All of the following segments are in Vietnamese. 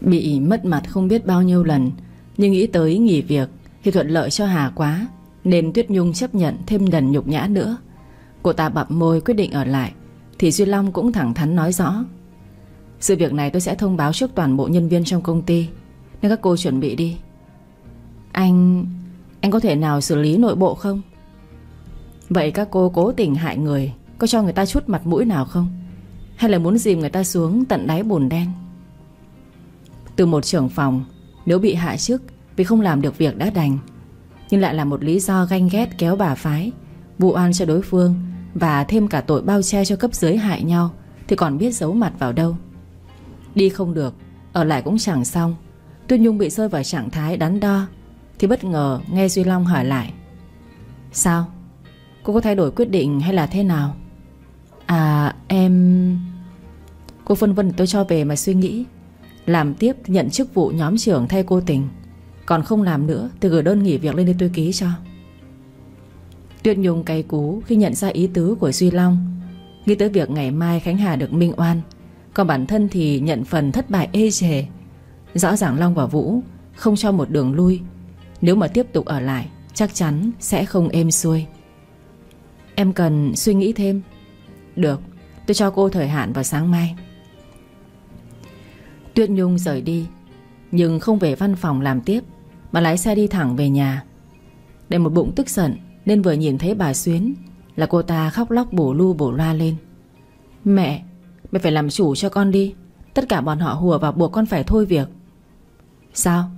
Bị mất mặt không biết bao nhiêu lần. Nhưng nghĩ tới nghỉ việc Thì thuận lợi cho Hà quá, Nên Tuyết Nhung chấp nhận thêm lần nhục nhã nữa. Cô ta bập môi quyết định ở lại, Thì Duy Long cũng thẳng thắn nói rõ. Sự việc này tôi sẽ thông báo trước toàn bộ nhân viên trong công ty, Nên các cô chuẩn bị đi. Anh... Anh có thể nào xử lý nội bộ không? Vậy các cô cố tình hại người, Có cho người ta chút mặt mũi nào không? Hay là muốn dìm người ta xuống tận đáy bùn đen? Từ một trưởng phòng. Nếu bị hạ chức, Vì không làm được việc đã đành. Nhưng lại là một lý do ganh ghét kéo bà phái. Vụ oan cho đối phương Và thêm cả tội bao che cho cấp dưới hại nhau, Thì còn biết giấu mặt vào đâu. Đi không được, Ở lại cũng chẳng xong. Tuyên Nhung bị rơi vào trạng thái đắn đo, Thì bất ngờ nghe Duy Long hỏi lại. Sao? Cô có thay đổi quyết định hay là thế nào? À em Cô phân vân tôi cho về mà suy nghĩ. Làm tiếp nhận chức vụ nhóm trưởng thay cô tình. Còn không làm nữa Thì gửi đơn nghỉ việc lên đây tôi ký cho. Tuyết Nhung cay cú Khi nhận ra ý tứ của Duy Long. Nghĩ tới việc ngày mai Khánh Hà được minh oan, Còn bản thân thì nhận phần thất bại ê chề Rõ ràng Long và Vũ Không cho một đường lui. Nếu mà tiếp tục ở lại, Chắc chắn sẽ không êm xuôi. Em cần suy nghĩ thêm. Được, Tôi cho cô thời hạn vào sáng mai. Tuyết Nhung rời đi, Nhưng không về văn phòng làm tiếp, Mà lái xe đi thẳng về nhà. Để một bụng tức giận, Nên vừa nhìn thấy bà Xuyến Là cô ta khóc lóc bổ lu bổ loa lên. Mẹ Mẹ phải làm chủ cho con đi, Tất cả bọn họ hùa vào buộc con phải thôi việc. Sao?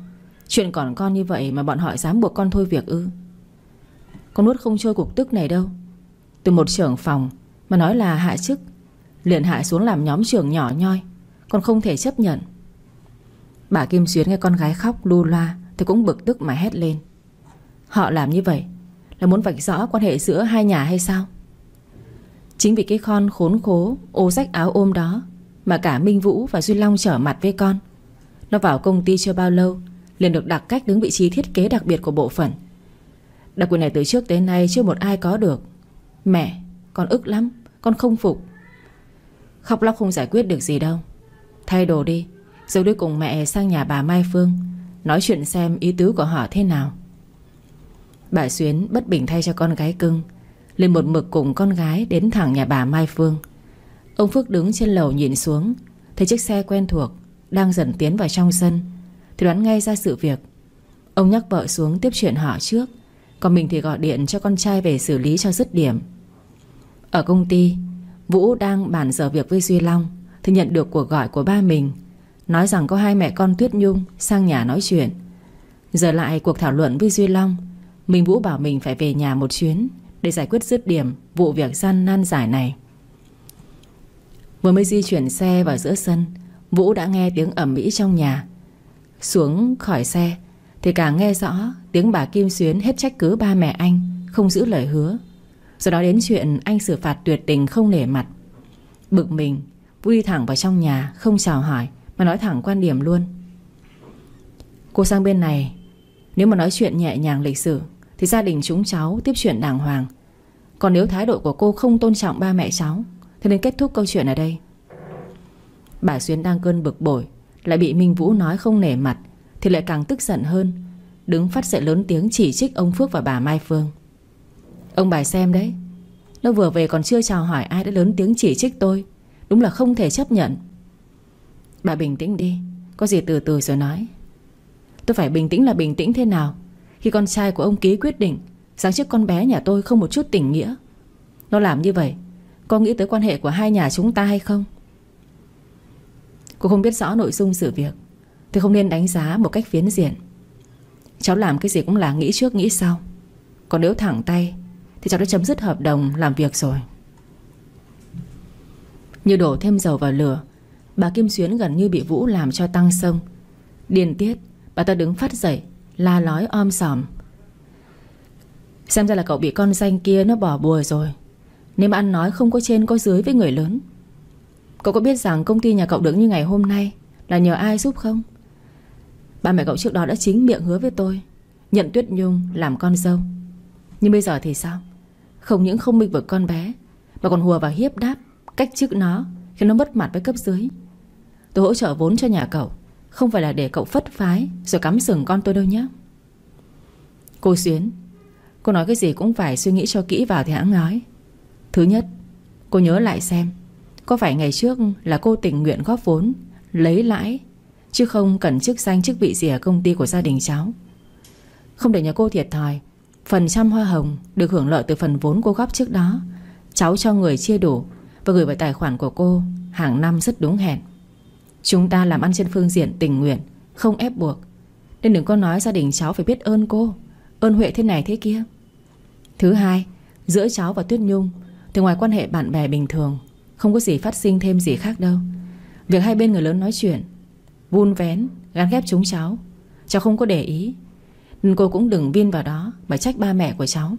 Chuyện còn con như vậy mà bọn họ dám buộc con thôi việc ư? Con nuốt không trôi cục tức này đâu. Từ một trưởng phòng Mà nói là hạ chức, Liền hạ xuống làm nhóm trưởng nhỏ nhoi. Còn không thể chấp nhận. Bà Kim Xuyến nghe con gái khóc lu loa, Thì cũng bực tức mà hét lên. Họ làm như vậy Là muốn vạch rõ quan hệ giữa hai nhà hay sao? Chính vì cái con khốn khố, Ô rách áo ôm đó Mà cả Minh Vũ và Duy Long trở mặt với con, Nó vào công ty chưa bao lâu, liền được đặt cách đứng vị trí thiết kế đặc biệt của bộ phận. Đặc quyền này từ trước tới nay chưa một ai có được. Mẹ, Con ức lắm, Con không phục. Khóc lóc không giải quyết được gì đâu. Thay đồ đi, Rồi đi cùng mẹ sang nhà bà Mai Phương, Nói chuyện xem ý tứ của họ thế nào. Bà Xuyến bất bình thay cho con gái cưng lên một mực cùng con gái Đến thẳng nhà bà Mai Phương. Ông Phước đứng trên lầu nhìn xuống, Thấy chiếc xe quen thuộc Đang dần tiến vào trong sân, Thì đoán ngay ra sự việc. Ông nhắc vợ xuống tiếp chuyện họ trước, Còn mình thì gọi điện cho con trai về xử lý cho dứt điểm. Ở công ty, Vũ đang bàn giờ việc với Duy Long. Thì nhận được cuộc gọi của ba mình. Nói rằng có hai mẹ con Tuyết Nhung Sang nhà nói chuyện. Giờ lại cuộc thảo luận với Duy Long, Minh Vũ bảo mình phải về nhà một chuyến Để giải quyết dứt điểm Vụ việc gian nan giải này. Vừa mới di chuyển xe vào giữa sân, Vũ đã nghe tiếng ẩm mỹ trong nhà. Xuống khỏi xe Thì càng nghe rõ Tiếng bà Kim Xuyến hết trách cứ ba mẹ anh, Không giữ lời hứa. Rồi đó đến chuyện anh xử phạt tuyệt tình không nể mặt. Bực mình Vũ đi thẳng vào trong nhà, Không chào hỏi, Mà nói thẳng quan điểm luôn. Cô sang bên này, Nếu mà nói chuyện nhẹ nhàng lịch sử Thì gia đình chúng cháu tiếp chuyện đàng hoàng. Còn nếu thái độ của cô không tôn trọng ba mẹ cháu Thế nên kết thúc câu chuyện ở đây. Bà Xuyến đang cơn bực bội, Lại bị Minh Vũ nói không nể mặt, Thì lại càng tức giận hơn, Đứng phát dậy lớn tiếng chỉ trích ông Phước và bà Mai Phương. Ông bà xem đấy, Nó vừa về còn chưa chào hỏi ai đã lớn tiếng chỉ trích tôi. Đúng là không thể chấp nhận. Bà bình tĩnh đi, Có gì từ từ rồi nói. Tôi phải bình tĩnh là bình tĩnh thế nào? Khi con trai của ông ký quyết định Sáng trước con bé nhà tôi không một chút tình nghĩa. Nó làm như vậy, Có nghĩ tới quan hệ của hai nhà chúng ta hay không? Cô không biết rõ nội dung sự việc Thì không nên đánh giá một cách phiến diện. Cháu làm cái gì cũng là nghĩ trước nghĩ sau. Còn nếu thẳng tay, Thì cháu đã chấm dứt hợp đồng làm việc rồi. Như đổ thêm dầu vào lửa. Bà Kim Xuyến gần như bị Vũ làm cho tăng sông. Điền tiết, Bà ta đứng phát dậy, La lói om sòm. Xem ra là cậu bị con danh kia nó bỏ bùa rồi. Nếu mà ăn nói không có trên có dưới với người lớn. Cậu có biết rằng công ty nhà cậu đứng như ngày hôm nay Là nhờ ai giúp không? Ba mẹ cậu trước đó đã chính miệng hứa với tôi, Nhận Tuyết Nhung làm con dâu. Nhưng bây giờ thì sao? Không những không minh vực con bé, Mà còn hùa vào hiếp đáp. Cách chức nó, Khiến nó mất mặt với cấp dưới. Tôi hỗ trợ vốn cho nhà cậu, Không phải là để cậu phất phái Rồi cắm sừng con tôi đâu nhé. Cô Xuyến, Cô nói cái gì cũng phải suy nghĩ cho kỹ vào thì hãng nói. Thứ nhất, Cô nhớ lại xem, Có phải ngày trước là cô tình nguyện góp vốn, Lấy lãi, Chứ không cần chức danh chức vị gì ở công ty của gia đình cháu? Không để nhà cô thiệt thòi, Phần trăm hoa hồng Được hưởng lợi từ phần vốn cô góp trước đó, Cháu cho người chia đủ và gửi vào tài khoản của cô Hàng năm rất đúng hẹn. Chúng ta làm ăn trên phương diện tình nguyện Không ép buộc. Nên đừng có nói gia đình cháu phải biết ơn cô Ơn Huệ thế này thế kia. Thứ hai Giữa cháu và Tuyết Nhung Thì ngoài quan hệ bạn bè bình thường Không có gì phát sinh thêm gì khác đâu. Việc hai bên người lớn nói chuyện Vun vén, gắn ghép chúng cháu Cháu không có để ý. Nên cô cũng đừng viên vào đó Mà trách ba mẹ của cháu.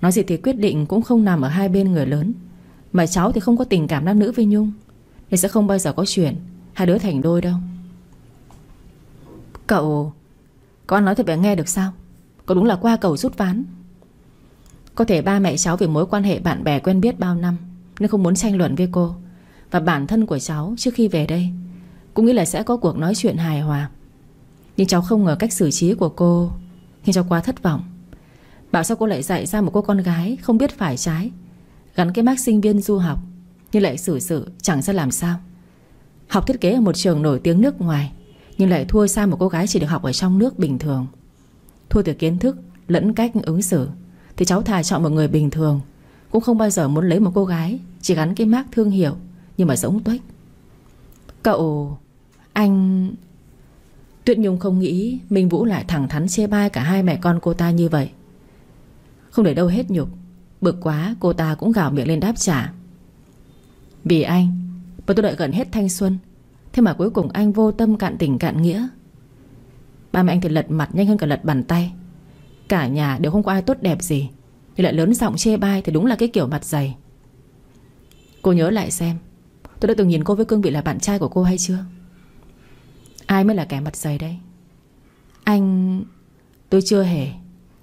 Nói gì thì quyết định cũng không nằm ở hai bên người lớn. Mà cháu thì không có tình cảm nam nữ với Nhung, Nên sẽ không bao giờ có chuyện Hai đứa thành đôi đâu. Cậu Con nói thật bé nghe được sao? Cậu đúng là qua cầu rút ván. Có thể ba mẹ cháu vì mối quan hệ bạn bè quen biết bao năm Nên không muốn tranh luận với cô. Và bản thân của cháu trước khi về đây Cũng nghĩ là sẽ có cuộc nói chuyện hài hòa. Nhưng cháu không ngờ cách xử trí của cô Khiến cháu quá thất vọng. Bảo sao cô lại dạy ra một cô con gái Không biết phải trái? Gắn cái mác sinh viên du học, Nhưng lại xử sự chẳng ra làm sao. Học thiết kế ở một trường nổi tiếng nước ngoài, Nhưng lại thua xa một cô gái chỉ được học ở trong nước bình thường. Thua từ kiến thức lẫn cách ứng xử, Thì cháu thà chọn một người bình thường. Cũng không bao giờ muốn lấy một cô gái Chỉ gắn cái mác thương hiệu Nhưng mà giống tuếch. Cậu... Anh... Tuyết Nhung không nghĩ Minh Vũ lại thẳng thắn chê bai cả hai mẹ con cô ta như vậy. Không để đâu hết nhục Bực quá, cô ta cũng gào miệng lên đáp trả. Vì anh, Mà tôi đợi gần hết thanh xuân, Thế mà cuối cùng anh vô tâm cạn tình cạn nghĩa. Ba mẹ anh thì lật mặt nhanh hơn cả lật bàn tay. Cả nhà đều không có ai tốt đẹp gì, Nhưng lại lớn giọng chê bai Thì đúng là cái kiểu mặt dày. Cô nhớ lại xem, Tôi đã từng nhìn cô với cương vị là bạn trai của cô hay chưa? Ai mới là kẻ mặt dày đây? Anh, Tôi chưa hề,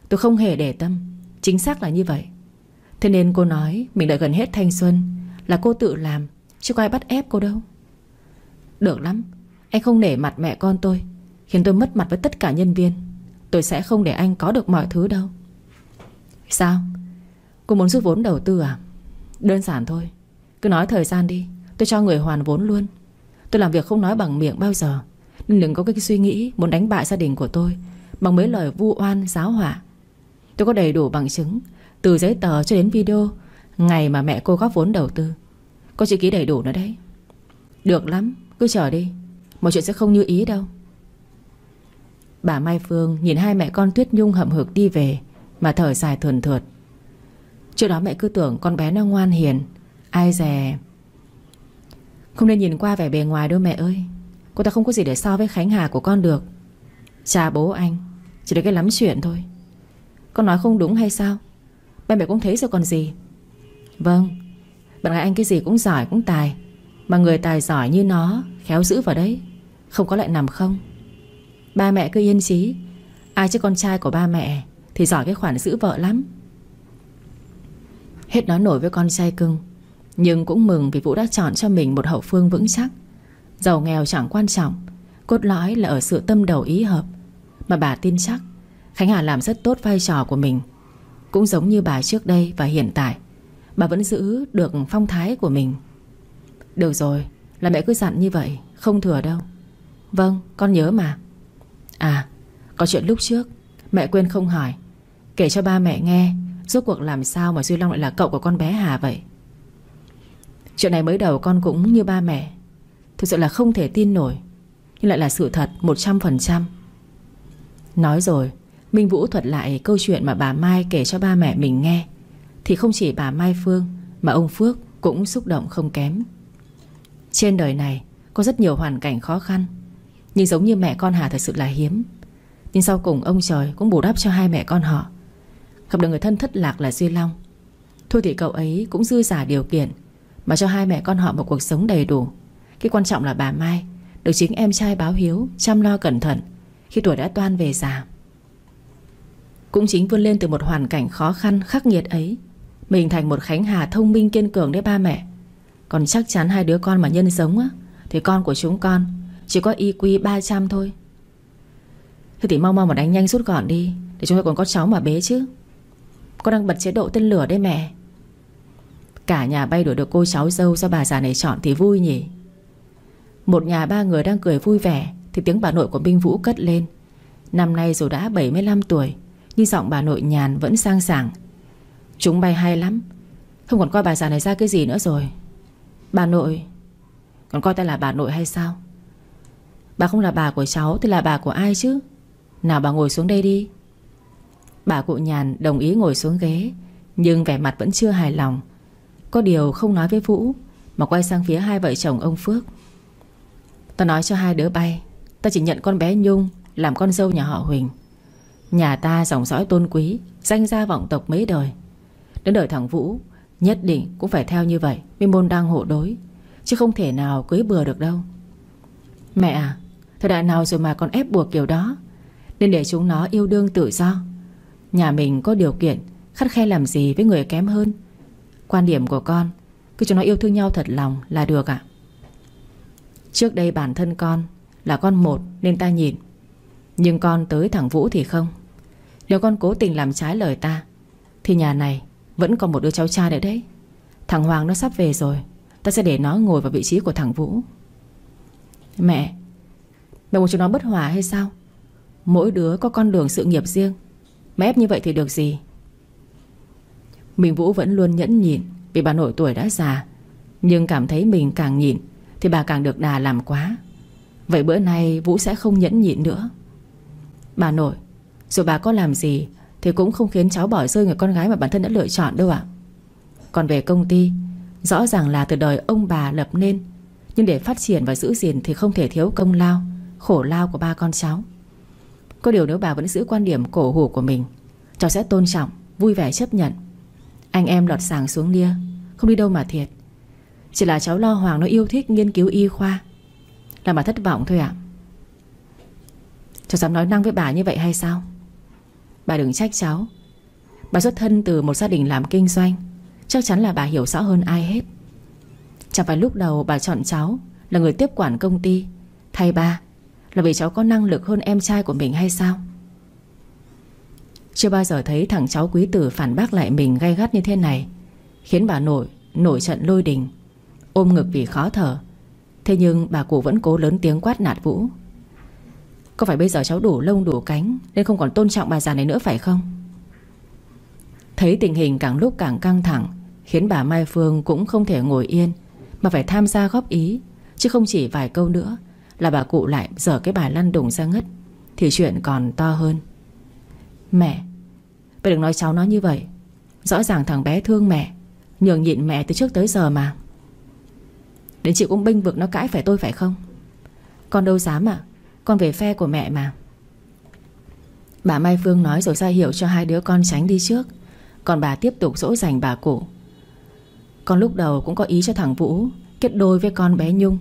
Tôi không hề để tâm. Chính xác là như vậy. Thế nên cô nói, Mình đợi gần hết thanh xuân, Là cô tự làm, Chứ có ai bắt ép cô đâu. Được lắm, Anh không nể mặt mẹ con tôi, Khiến tôi mất mặt với tất cả nhân viên. Tôi sẽ không để anh có được mọi thứ đâu. Sao? Cô muốn rút vốn đầu tư à? Đơn giản thôi, Cứ nói thời gian đi, Tôi cho người hoàn vốn luôn. Tôi làm việc không nói bằng miệng bao giờ, Nên đừng có cái suy nghĩ muốn đánh bại gia đình của tôi Bằng mấy lời vu oan, giáo họa. Tôi có đầy đủ bằng chứng, Từ giấy tờ cho đến video, Ngày mà mẹ cô góp vốn đầu tư. Cô chữ ký đầy đủ nữa đấy. Được lắm, Cứ chờ đi. Mọi chuyện sẽ không như ý đâu. Bà Mai Phương nhìn hai mẹ con Tuyết Nhung hậm hực đi về, Mà thở dài thườn thượt. Trước đó mẹ cứ tưởng con bé nó ngoan hiền, Ai dè. Không nên nhìn qua vẻ bề ngoài đâu mẹ ơi. Cô ta không có gì để so với Khánh Hà của con được. Cha bố anh, Chỉ được cái lắm chuyện thôi. Con nói không đúng hay sao? Ba mẹ cũng thấy rồi còn gì? Vâng Bạn gái anh cái gì cũng giỏi, cũng tài, Mà người tài giỏi như nó Khéo giữ vào đấy, Không có lại nằm không? Ba mẹ cứ yên chí, Ai chứ con trai của ba mẹ Thì giỏi cái khoản giữ vợ lắm. Hết nói nổi với con trai cưng, Nhưng cũng mừng vì Vũ đã chọn cho mình Một hậu phương vững chắc. Giàu nghèo chẳng quan trọng, Cốt lõi là ở sự tâm đầu ý hợp, Mà bà tin chắc Khánh Hà làm rất tốt vai trò của mình. Cũng giống như bà trước đây và hiện tại, Bà vẫn giữ được phong thái của mình. Được rồi, Là mẹ cứ dặn như vậy, Không thừa đâu. Vâng con nhớ mà. À có chuyện lúc trước, Mẹ quên không hỏi. Kể cho ba mẹ nghe, Rốt cuộc làm sao mà Duy Long lại là cậu của con bé Hà vậy? Chuyện này mới đầu con cũng như ba mẹ. Thực sự là không thể tin nổi, Nhưng lại là sự thật 100% Nói rồi Minh Vũ thuật lại câu chuyện mà bà Mai kể cho ba mẹ mình nghe. Thì không chỉ bà Mai Phương, Mà ông Phước cũng xúc động không kém. Trên đời này, Có rất nhiều hoàn cảnh khó khăn, nhưng giống như mẹ con Hà thật sự là hiếm. Nhưng sau cùng ông trời cũng bù đắp cho hai mẹ con họ. Gặp được người thân thất lạc là Duy Long. Thôi thì cậu ấy cũng dư giả điều kiện Mà cho hai mẹ con họ một cuộc sống đầy đủ. Cái quan trọng là bà Mai Được chính em trai báo hiếu, Chăm lo cẩn thận Khi tuổi đã toan về già. Cũng chính vươn lên từ một hoàn cảnh khó khăn, khắc nghiệt ấy. Mình thành một Khánh Hà thông minh kiên cường đấy ba mẹ. Còn chắc chắn hai đứa con mà nhân giống á, Thì con của chúng con Chỉ có IQ 300 thôi. Thế thì mau mau mà đánh nhanh rút gọn đi, Để chúng ta còn có cháu mà bế chứ. Con đang bật chế độ tên lửa đấy mẹ. Cả nhà bay đuổi được cô cháu dâu Do bà già này chọn thì vui nhỉ. Một nhà ba người đang cười vui vẻ, Thì tiếng bà nội của Minh Vũ cất lên. Năm nay dù đã 75 tuổi nhưng giọng bà nội nhàn vẫn sang sảng. Chúng bay hay lắm. Không còn coi bà già này ra cái gì nữa rồi. Bà nội, Còn coi ta là bà nội hay sao? Bà không là bà của cháu Thì là bà của ai chứ? Nào bà ngồi xuống đây đi. Bà cụ nhàn đồng ý ngồi xuống ghế, Nhưng vẻ mặt vẫn chưa hài lòng. Có điều không nói với Vũ, Mà quay sang phía hai vợ chồng ông Phước. Ta nói cho hai đứa bay, Ta chỉ nhận con bé Nhung Làm con dâu nhà họ Huỳnh. Nhà ta dòng dõi tôn quý, Danh gia vọng tộc mấy đời. Đến đời thằng Vũ, Nhất định cũng phải theo như vậy Mới môn đang hộ đối, Chứ không thể nào cưới bừa được đâu. Mẹ à Thời đại nào rồi mà còn ép buộc kiểu đó? Nên để chúng nó yêu đương tự do. Nhà mình có điều kiện, Khắt khe làm gì với người kém hơn. Quan điểm của con, Cứ cho nó yêu thương nhau thật lòng là được ạ. Trước đây bản thân con Là con một nên ta nhìn. Nhưng con tới thằng Vũ thì không. Nếu con cố tình làm trái lời ta, Thì nhà này vẫn còn một đứa cháu trai nữa đấy. Thằng Hoàng nó sắp về rồi, Ta sẽ để nó ngồi vào vị trí của thằng Vũ. Mẹ Mẹ muốn chúng nó bất hòa hay sao? Mỗi đứa có con đường sự nghiệp riêng, Mẹ ép như vậy thì được gì? Mình Vũ vẫn luôn nhẫn nhịn Vì bà nội tuổi đã già, Nhưng cảm thấy mình càng nhịn Thì bà càng được đà làm quá. Vậy bữa nay Vũ sẽ không nhẫn nhịn nữa. Bà nội dù bà có làm gì, Thì cũng không khiến cháu bỏ rơi người con gái mà bản thân đã lựa chọn đâu ạ. Còn về công ty, Rõ ràng là từ đời ông bà lập nên, Nhưng để phát triển và giữ gìn Thì không thể thiếu công lao, Khổ lao của ba con cháu. Có điều nếu bà vẫn giữ quan điểm cổ hủ của mình, Cháu sẽ tôn trọng, Vui vẻ chấp nhận. Anh em lọt sàng xuống lia, Không đi đâu mà thiệt. Chỉ là cháu lo Hoàng nó yêu thích nghiên cứu y khoa Làm bà thất vọng thôi ạ. Cháu dám nói năng với bà như vậy hay sao? Bà đừng trách cháu. Bà xuất thân từ một gia đình làm kinh doanh. Chắc chắn là bà hiểu rõ hơn ai hết. Chẳng phải lúc đầu bà chọn cháu Là người tiếp quản công ty. Thay ba, Là vì cháu có năng lực hơn em trai của mình hay sao? Chưa bao giờ thấy thằng cháu quý tử phản bác lại mình gay gắt như thế này, Khiến bà nội Nổi trận lôi đình, Ôm ngực vì khó thở. Thế nhưng bà cụ vẫn cố lớn tiếng quát nạt Vũ. Có phải bây giờ cháu đủ lông đủ cánh Nên không còn tôn trọng bà già này nữa phải không? Thấy tình hình càng lúc càng căng thẳng, Khiến bà Mai Phương cũng không thể ngồi yên, Mà phải tham gia góp ý, Chứ không chỉ vài câu nữa Là bà cụ lại dở cái bài lăn đùng ra ngất, Thì chuyện còn to hơn. Mẹ Bà đừng nói cháu nó như vậy. Rõ ràng thằng bé thương mẹ, Nhường nhịn mẹ từ trước tới giờ mà. Đến chị cũng binh vực nó cãi phải tôi phải không? Con đâu dám à con về phe của mẹ mà. Bà Mai Phương nói rồi ra hiệu cho hai đứa con tránh đi trước. Còn bà tiếp tục dỗ dành bà cụ. Con lúc đầu cũng có ý cho thằng Vũ Kết đôi với con bé Nhung.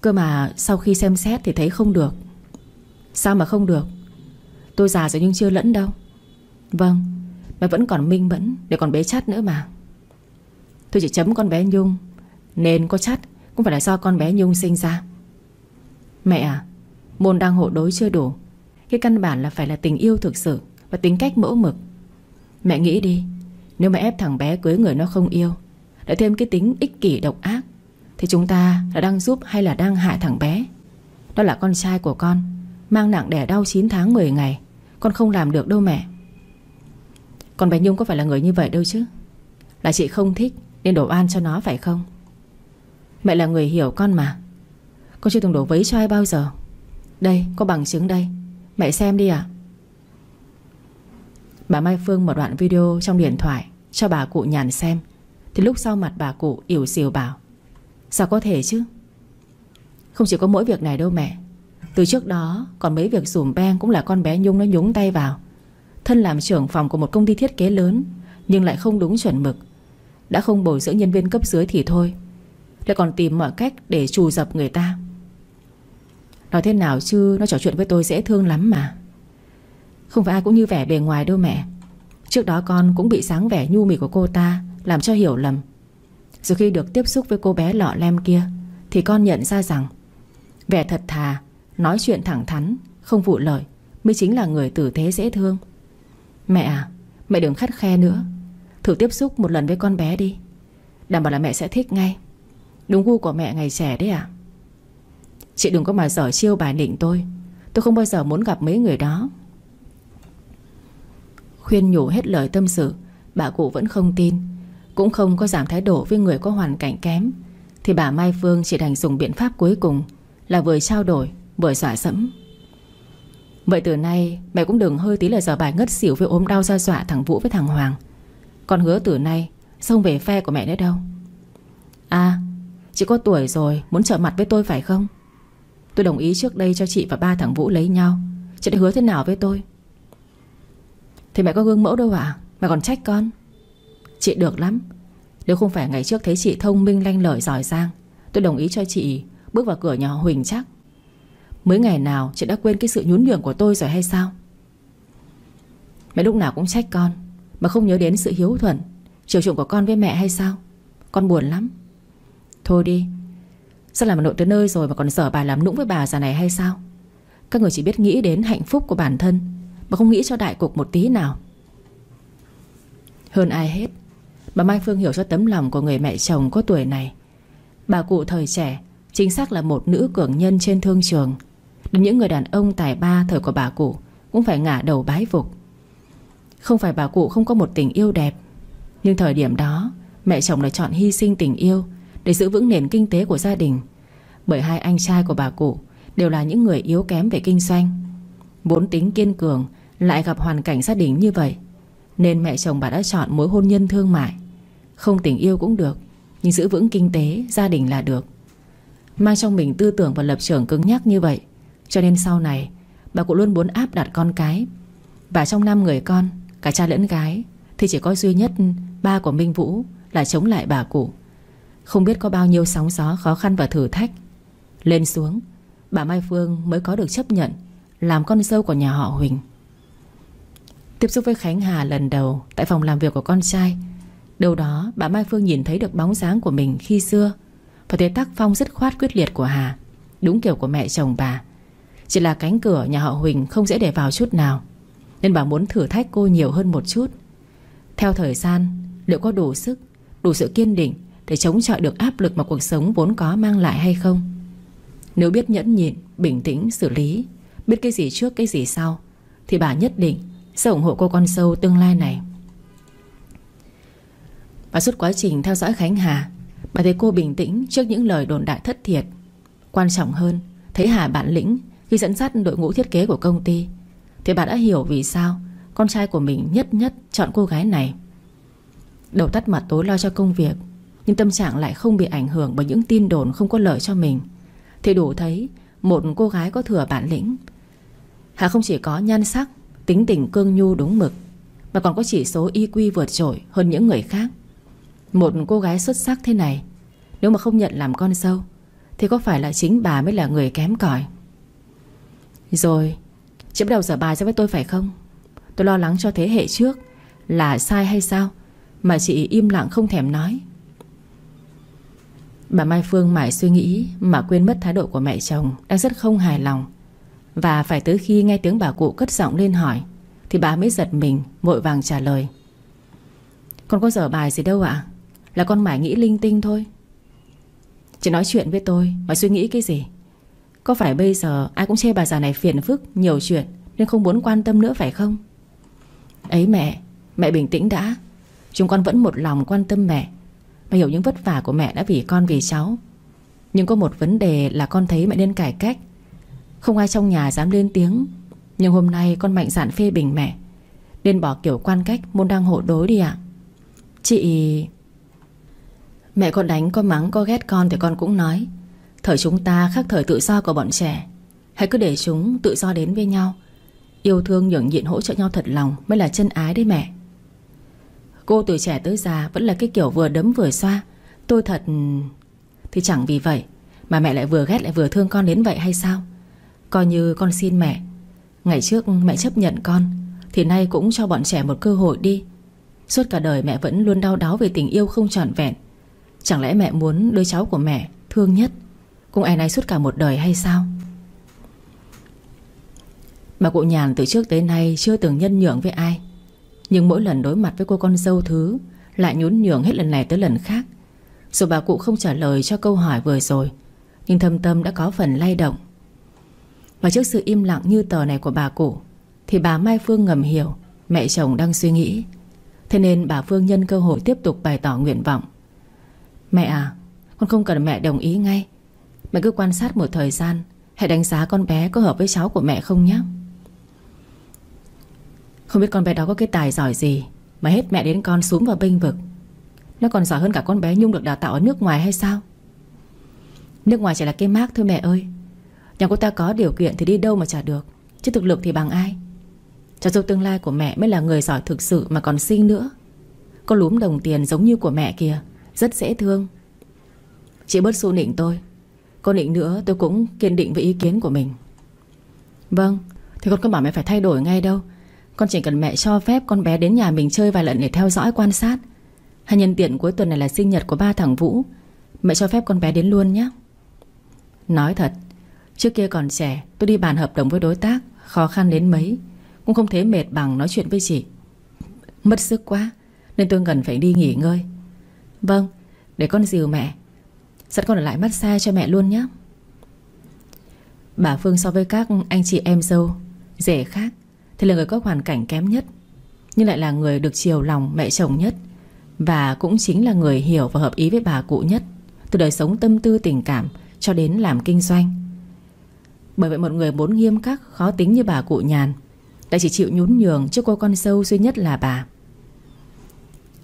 Cơ mà sau khi xem xét thì thấy không được. Sao mà không được? Tôi già rồi nhưng chưa lẫn đâu. Vâng Mà vẫn còn minh mẫn Để còn bé chắt nữa mà. Tôi chỉ chấm con bé Nhung. Nên có chắt Cũng phải là do con bé Nhung sinh ra. Mẹ à Môn đang hộ đối chưa đủ. Cái căn bản là phải là tình yêu thực sự Và tính cách mẫu mực. Mẹ nghĩ đi, nếu mà ép thằng bé cưới người nó không yêu, Lại thêm cái tính ích kỷ độc ác, Thì chúng ta là đang giúp hay là đang hại thằng bé? Đó là con trai của con, Mang nặng đẻ đau 9 tháng 10 ngày, Con không làm được đâu mẹ. Còn bé Nhung có phải là người như vậy đâu chứ? Là chị không thích Nên đổ an cho nó phải không? Mẹ là người hiểu con mà. Con chưa từng đổ vấy cho ai bao giờ. Đây, có bằng chứng đây. Mẹ xem đi ạ. Bà Mai Phương một đoạn video trong điện thoại Cho bà cụ nhàn xem. Thì lúc sau mặt bà cụ ỉu xìu bảo, Sao có thể chứ? Không chỉ có mỗi việc này đâu mẹ. Từ trước đó, còn mấy việc dùm beng Cũng là con bé Nhung nó nhúng tay vào. Thân làm trưởng phòng của một công ty thiết kế lớn, Nhưng lại không đúng chuẩn mực. Đã không bồi dưỡng nhân viên cấp dưới thì thôi. Lại còn tìm mọi cách để trù dập người ta. Nói thế nào chứ Nó trò chuyện với tôi dễ thương lắm mà. Không phải ai cũng như vẻ bề ngoài đâu mẹ. Trước đó con cũng bị sáng vẻ nhu mì của cô ta, Làm cho hiểu lầm. Rồi khi được tiếp xúc với cô bé lọ lem kia, Thì con nhận ra rằng, Vẻ thật thà, Nói chuyện thẳng thắn, Không vụ lợi, Mới chính là người tử thế dễ thương. Mẹ à Mẹ đừng khắt khe nữa. Thử tiếp xúc một lần với con bé đi. Đảm bảo là mẹ sẽ thích ngay. Đúng gu của mẹ ngày trẻ đấy à Chị đừng có mà dở chiêu bài định tôi. Tôi không bao giờ muốn gặp mấy người đó. Khuyên nhủ hết lời tâm sự, Bà cụ vẫn không tin. Cũng không có giảm thái độ với người có hoàn cảnh kém. Thì bà Mai Phương chỉ đành dùng biện pháp cuối cùng Là vừa trao đổi, Vừa dọa dẫm. Vậy từ nay, mẹ cũng đừng hơi tí là giờ bài ngất xỉu Với ốm đau ra dọa thằng Vũ với thằng Hoàng. Còn hứa từ nay Xông về phe của mẹ nữa đâu. À Chị có tuổi rồi, Muốn trở mặt với tôi phải không? Tôi đồng ý trước đây cho chị và ba thằng Vũ lấy nhau. Chị đã hứa thế nào với tôi? Thì mẹ có gương mẫu đâu ạ. À? Mẹ còn trách con. Chị được lắm. Nếu không phải ngày trước thấy chị thông minh, lanh lợi, giỏi giang, Tôi đồng ý cho chị Bước vào cửa nhà Huỳnh chắc. Mới ngày nào chị đã quên cái sự nhún nhường của tôi rồi hay sao? Mẹ lúc nào cũng trách con, Mà không nhớ đến sự hiếu thuận, Chiều chuộng của con với mẹ hay sao? Con buồn lắm. Thôi đi Sao làm nội tới nơi rồi mà còn dở bài làm nũng với bà già này hay sao? Các người chỉ biết nghĩ đến hạnh phúc của bản thân, Mà không nghĩ cho đại cục một tí nào. Hơn ai hết, Bà Mai Phương hiểu cho tấm lòng của người mẹ chồng có tuổi này. Bà cụ thời trẻ, Chính xác là một nữ cường nhân trên thương trường. Đến những người đàn ông tài ba, thời của bà cụ, Cũng phải ngả đầu bái phục. Không phải bà cụ không có một tình yêu đẹp, Nhưng thời điểm đó, Mẹ chồng đã chọn hy sinh tình yêu để giữ vững nền kinh tế của gia đình. Bởi hai anh trai của bà cụ Đều là những người yếu kém về kinh doanh. Vốn tính kiên cường, Lại gặp hoàn cảnh gia đình như vậy, Nên mẹ chồng bà đã chọn mối hôn nhân thương mại. Không tình yêu cũng được, Nhưng giữ vững kinh tế, Gia đình là được. Mang trong mình tư tưởng và lập trường cứng nhắc như vậy, Cho nên sau này, Bà cụ luôn muốn áp đặt con cái. Và trong năm người con, Cả cha lẫn gái, Thì chỉ có duy nhất ba của Minh Vũ Là chống lại bà cụ. Không biết có bao nhiêu sóng gió khó khăn và thử thách. Lên xuống, Bà Mai Phương mới có được chấp nhận Làm con dâu của nhà họ Huỳnh. Tiếp xúc với Khánh Hà lần đầu Tại phòng làm việc của con trai. Đâu đó, bà Mai Phương nhìn thấy được bóng dáng của mình khi xưa. Và thấy tác phong dứt khoát quyết liệt của Hà, Đúng kiểu của mẹ chồng bà. Chỉ là cánh cửa nhà họ Huỳnh không dễ để vào chút nào, Nên bà muốn thử thách cô nhiều hơn một chút. Theo thời gian, Liệu có đủ sức, Đủ sự kiên định để chống chọi được áp lực mà cuộc sống vốn có mang lại hay không? Nếu biết nhẫn nhịn, Bình tĩnh, xử lý, Biết cái gì trước, cái gì sau, Thì bà nhất định sẽ ủng hộ cô con sâu tương lai này. Và suốt quá trình theo dõi Khánh Hà, Bà thấy cô bình tĩnh trước những lời đồn đại thất thiệt. Quan trọng hơn, Thấy Hà bản lĩnh Khi dẫn dắt đội ngũ thiết kế của công ty, Thì bà đã hiểu vì sao Con trai của mình nhất nhất chọn cô gái này. Đầu tắt mặt tối lo cho công việc nhưng tâm trạng lại không bị ảnh hưởng Bởi những tin đồn không có lợi cho mình. Thì đủ thấy, Một cô gái có thừa bản lĩnh. Hà không chỉ có nhan sắc, Tính tình cương nhu đúng mực, Mà còn có chỉ số IQ vượt trội hơn những người khác. Một cô gái xuất sắc thế này, Nếu mà không nhận làm con dâu, Thì có phải là chính bà mới là người kém cỏi? Rồi Chị bắt đầu dở bài ra với tôi phải không? Tôi lo lắng cho thế hệ trước Là sai hay sao Mà chị im lặng không thèm nói. Bà Mai Phương mãi suy nghĩ Mà quên mất thái độ của mẹ chồng Đang rất không hài lòng. Và phải tới khi nghe tiếng bà cụ cất giọng lên hỏi, Thì bà mới giật mình, Vội vàng trả lời. Con có dở bài gì đâu ạ, Là con mãi nghĩ linh tinh thôi. Chị nói chuyện với tôi Mà suy nghĩ cái gì? Có phải bây giờ ai cũng chê bà già này phiền phức, Nhiều chuyện, Nên không muốn quan tâm nữa phải không? Ấy mẹ Mẹ bình tĩnh đã. Chúng con vẫn một lòng quan tâm mẹ. Và hiểu những vất vả của mẹ đã vì con vì cháu. Nhưng có một vấn đề là con thấy mẹ nên cải cách. Không ai trong nhà dám lên tiếng. Nhưng hôm nay con mạnh dạn phê bình mẹ. Nên bỏ kiểu quan cách môn đăng hộ đối đi ạ. Chị... Mẹ con đánh, con mắng, con ghét con thì con cũng nói Thời chúng ta khác thời tự do của bọn trẻ. Hãy cứ để chúng tự do đến với nhau. Yêu thương nhường nhịn hỗ trợ nhau thật lòng Mới là chân ái đấy mẹ. Cô từ trẻ tới già Vẫn là cái kiểu vừa đấm vừa xoa. Tôi thật... Thì chẳng vì vậy Mà mẹ lại vừa ghét lại vừa thương con đến vậy hay sao? Coi như con xin mẹ. Ngày trước mẹ chấp nhận con, Thì nay cũng cho bọn trẻ một cơ hội đi. Suốt cả đời mẹ vẫn luôn đau đáu Về tình yêu không trọn vẹn. Chẳng lẽ mẹ muốn đứa cháu của mẹ Thương nhất? Cũng ai nay suốt cả một đời hay sao? Bà cụ nhàn từ trước tới nay Chưa từng nhân nhượng với ai. Nhưng mỗi lần đối mặt với cô con dâu thứ, Lại nhún nhường hết lần này tới lần khác. Dù bà cụ không trả lời cho câu hỏi vừa rồi, Nhưng thâm tâm đã có phần lay động. Và trước sự im lặng như tờ này của bà cụ, Thì bà Mai Phương ngầm hiểu Mẹ chồng đang suy nghĩ. Thế nên bà Phương nhân cơ hội tiếp tục bày tỏ nguyện vọng. Mẹ à Con không cần mẹ đồng ý ngay. Mẹ cứ quan sát một thời gian, Hãy đánh giá con bé có hợp với cháu của mẹ không nhé. Không biết con bé đó có cái tài giỏi gì Mà hết mẹ đến con xuống vào bênh vực. Nó còn giỏi hơn cả con bé Nhung được đào tạo ở nước ngoài hay sao? Nước ngoài chỉ là cái mác thôi mẹ ơi. Nhà cô ta có điều kiện thì đi đâu mà trả được. Chứ thực lực thì bằng ai? Cho dù tương lai của mẹ mới là người giỏi thực sự Mà còn xinh nữa. Có lúm đồng tiền giống như của mẹ kìa, Rất dễ thương. Chị bớt xu nịnh tôi. Cô nịnh nữa, tôi cũng kiên định với ý kiến của mình. Vâng Thì con có bảo mẹ phải thay đổi ngay đâu. Con chỉ cần mẹ cho phép con bé đến nhà mình chơi vài lần để theo dõi, quan sát. Hay nhân tiện cuối tuần này là sinh nhật của ba thằng Vũ. Mẹ cho phép con bé đến luôn nhé. Nói thật, Trước kia còn trẻ, tôi đi bàn hợp đồng với đối tác, Khó khăn đến mấy. Cũng không thấy mệt bằng nói chuyện với chị. Mất sức quá, Nên tôi cần phải đi nghỉ ngơi. Vâng Để con dìu mẹ. Sẵn con ở lại massage cho mẹ luôn nhé. Bà Phương so với các anh chị em dâu, Rể khác. Thì là người có hoàn cảnh kém nhất, Nhưng lại là người được chiều lòng mẹ chồng nhất, Và cũng chính là người hiểu và hợp ý với bà cụ nhất, Từ đời sống tâm tư tình cảm Cho đến làm kinh doanh. Bởi vậy một người muốn nghiêm khắc, Khó tính như bà cụ nhàn, Lại chỉ chịu nhún nhường trước cô con sâu duy nhất là bà.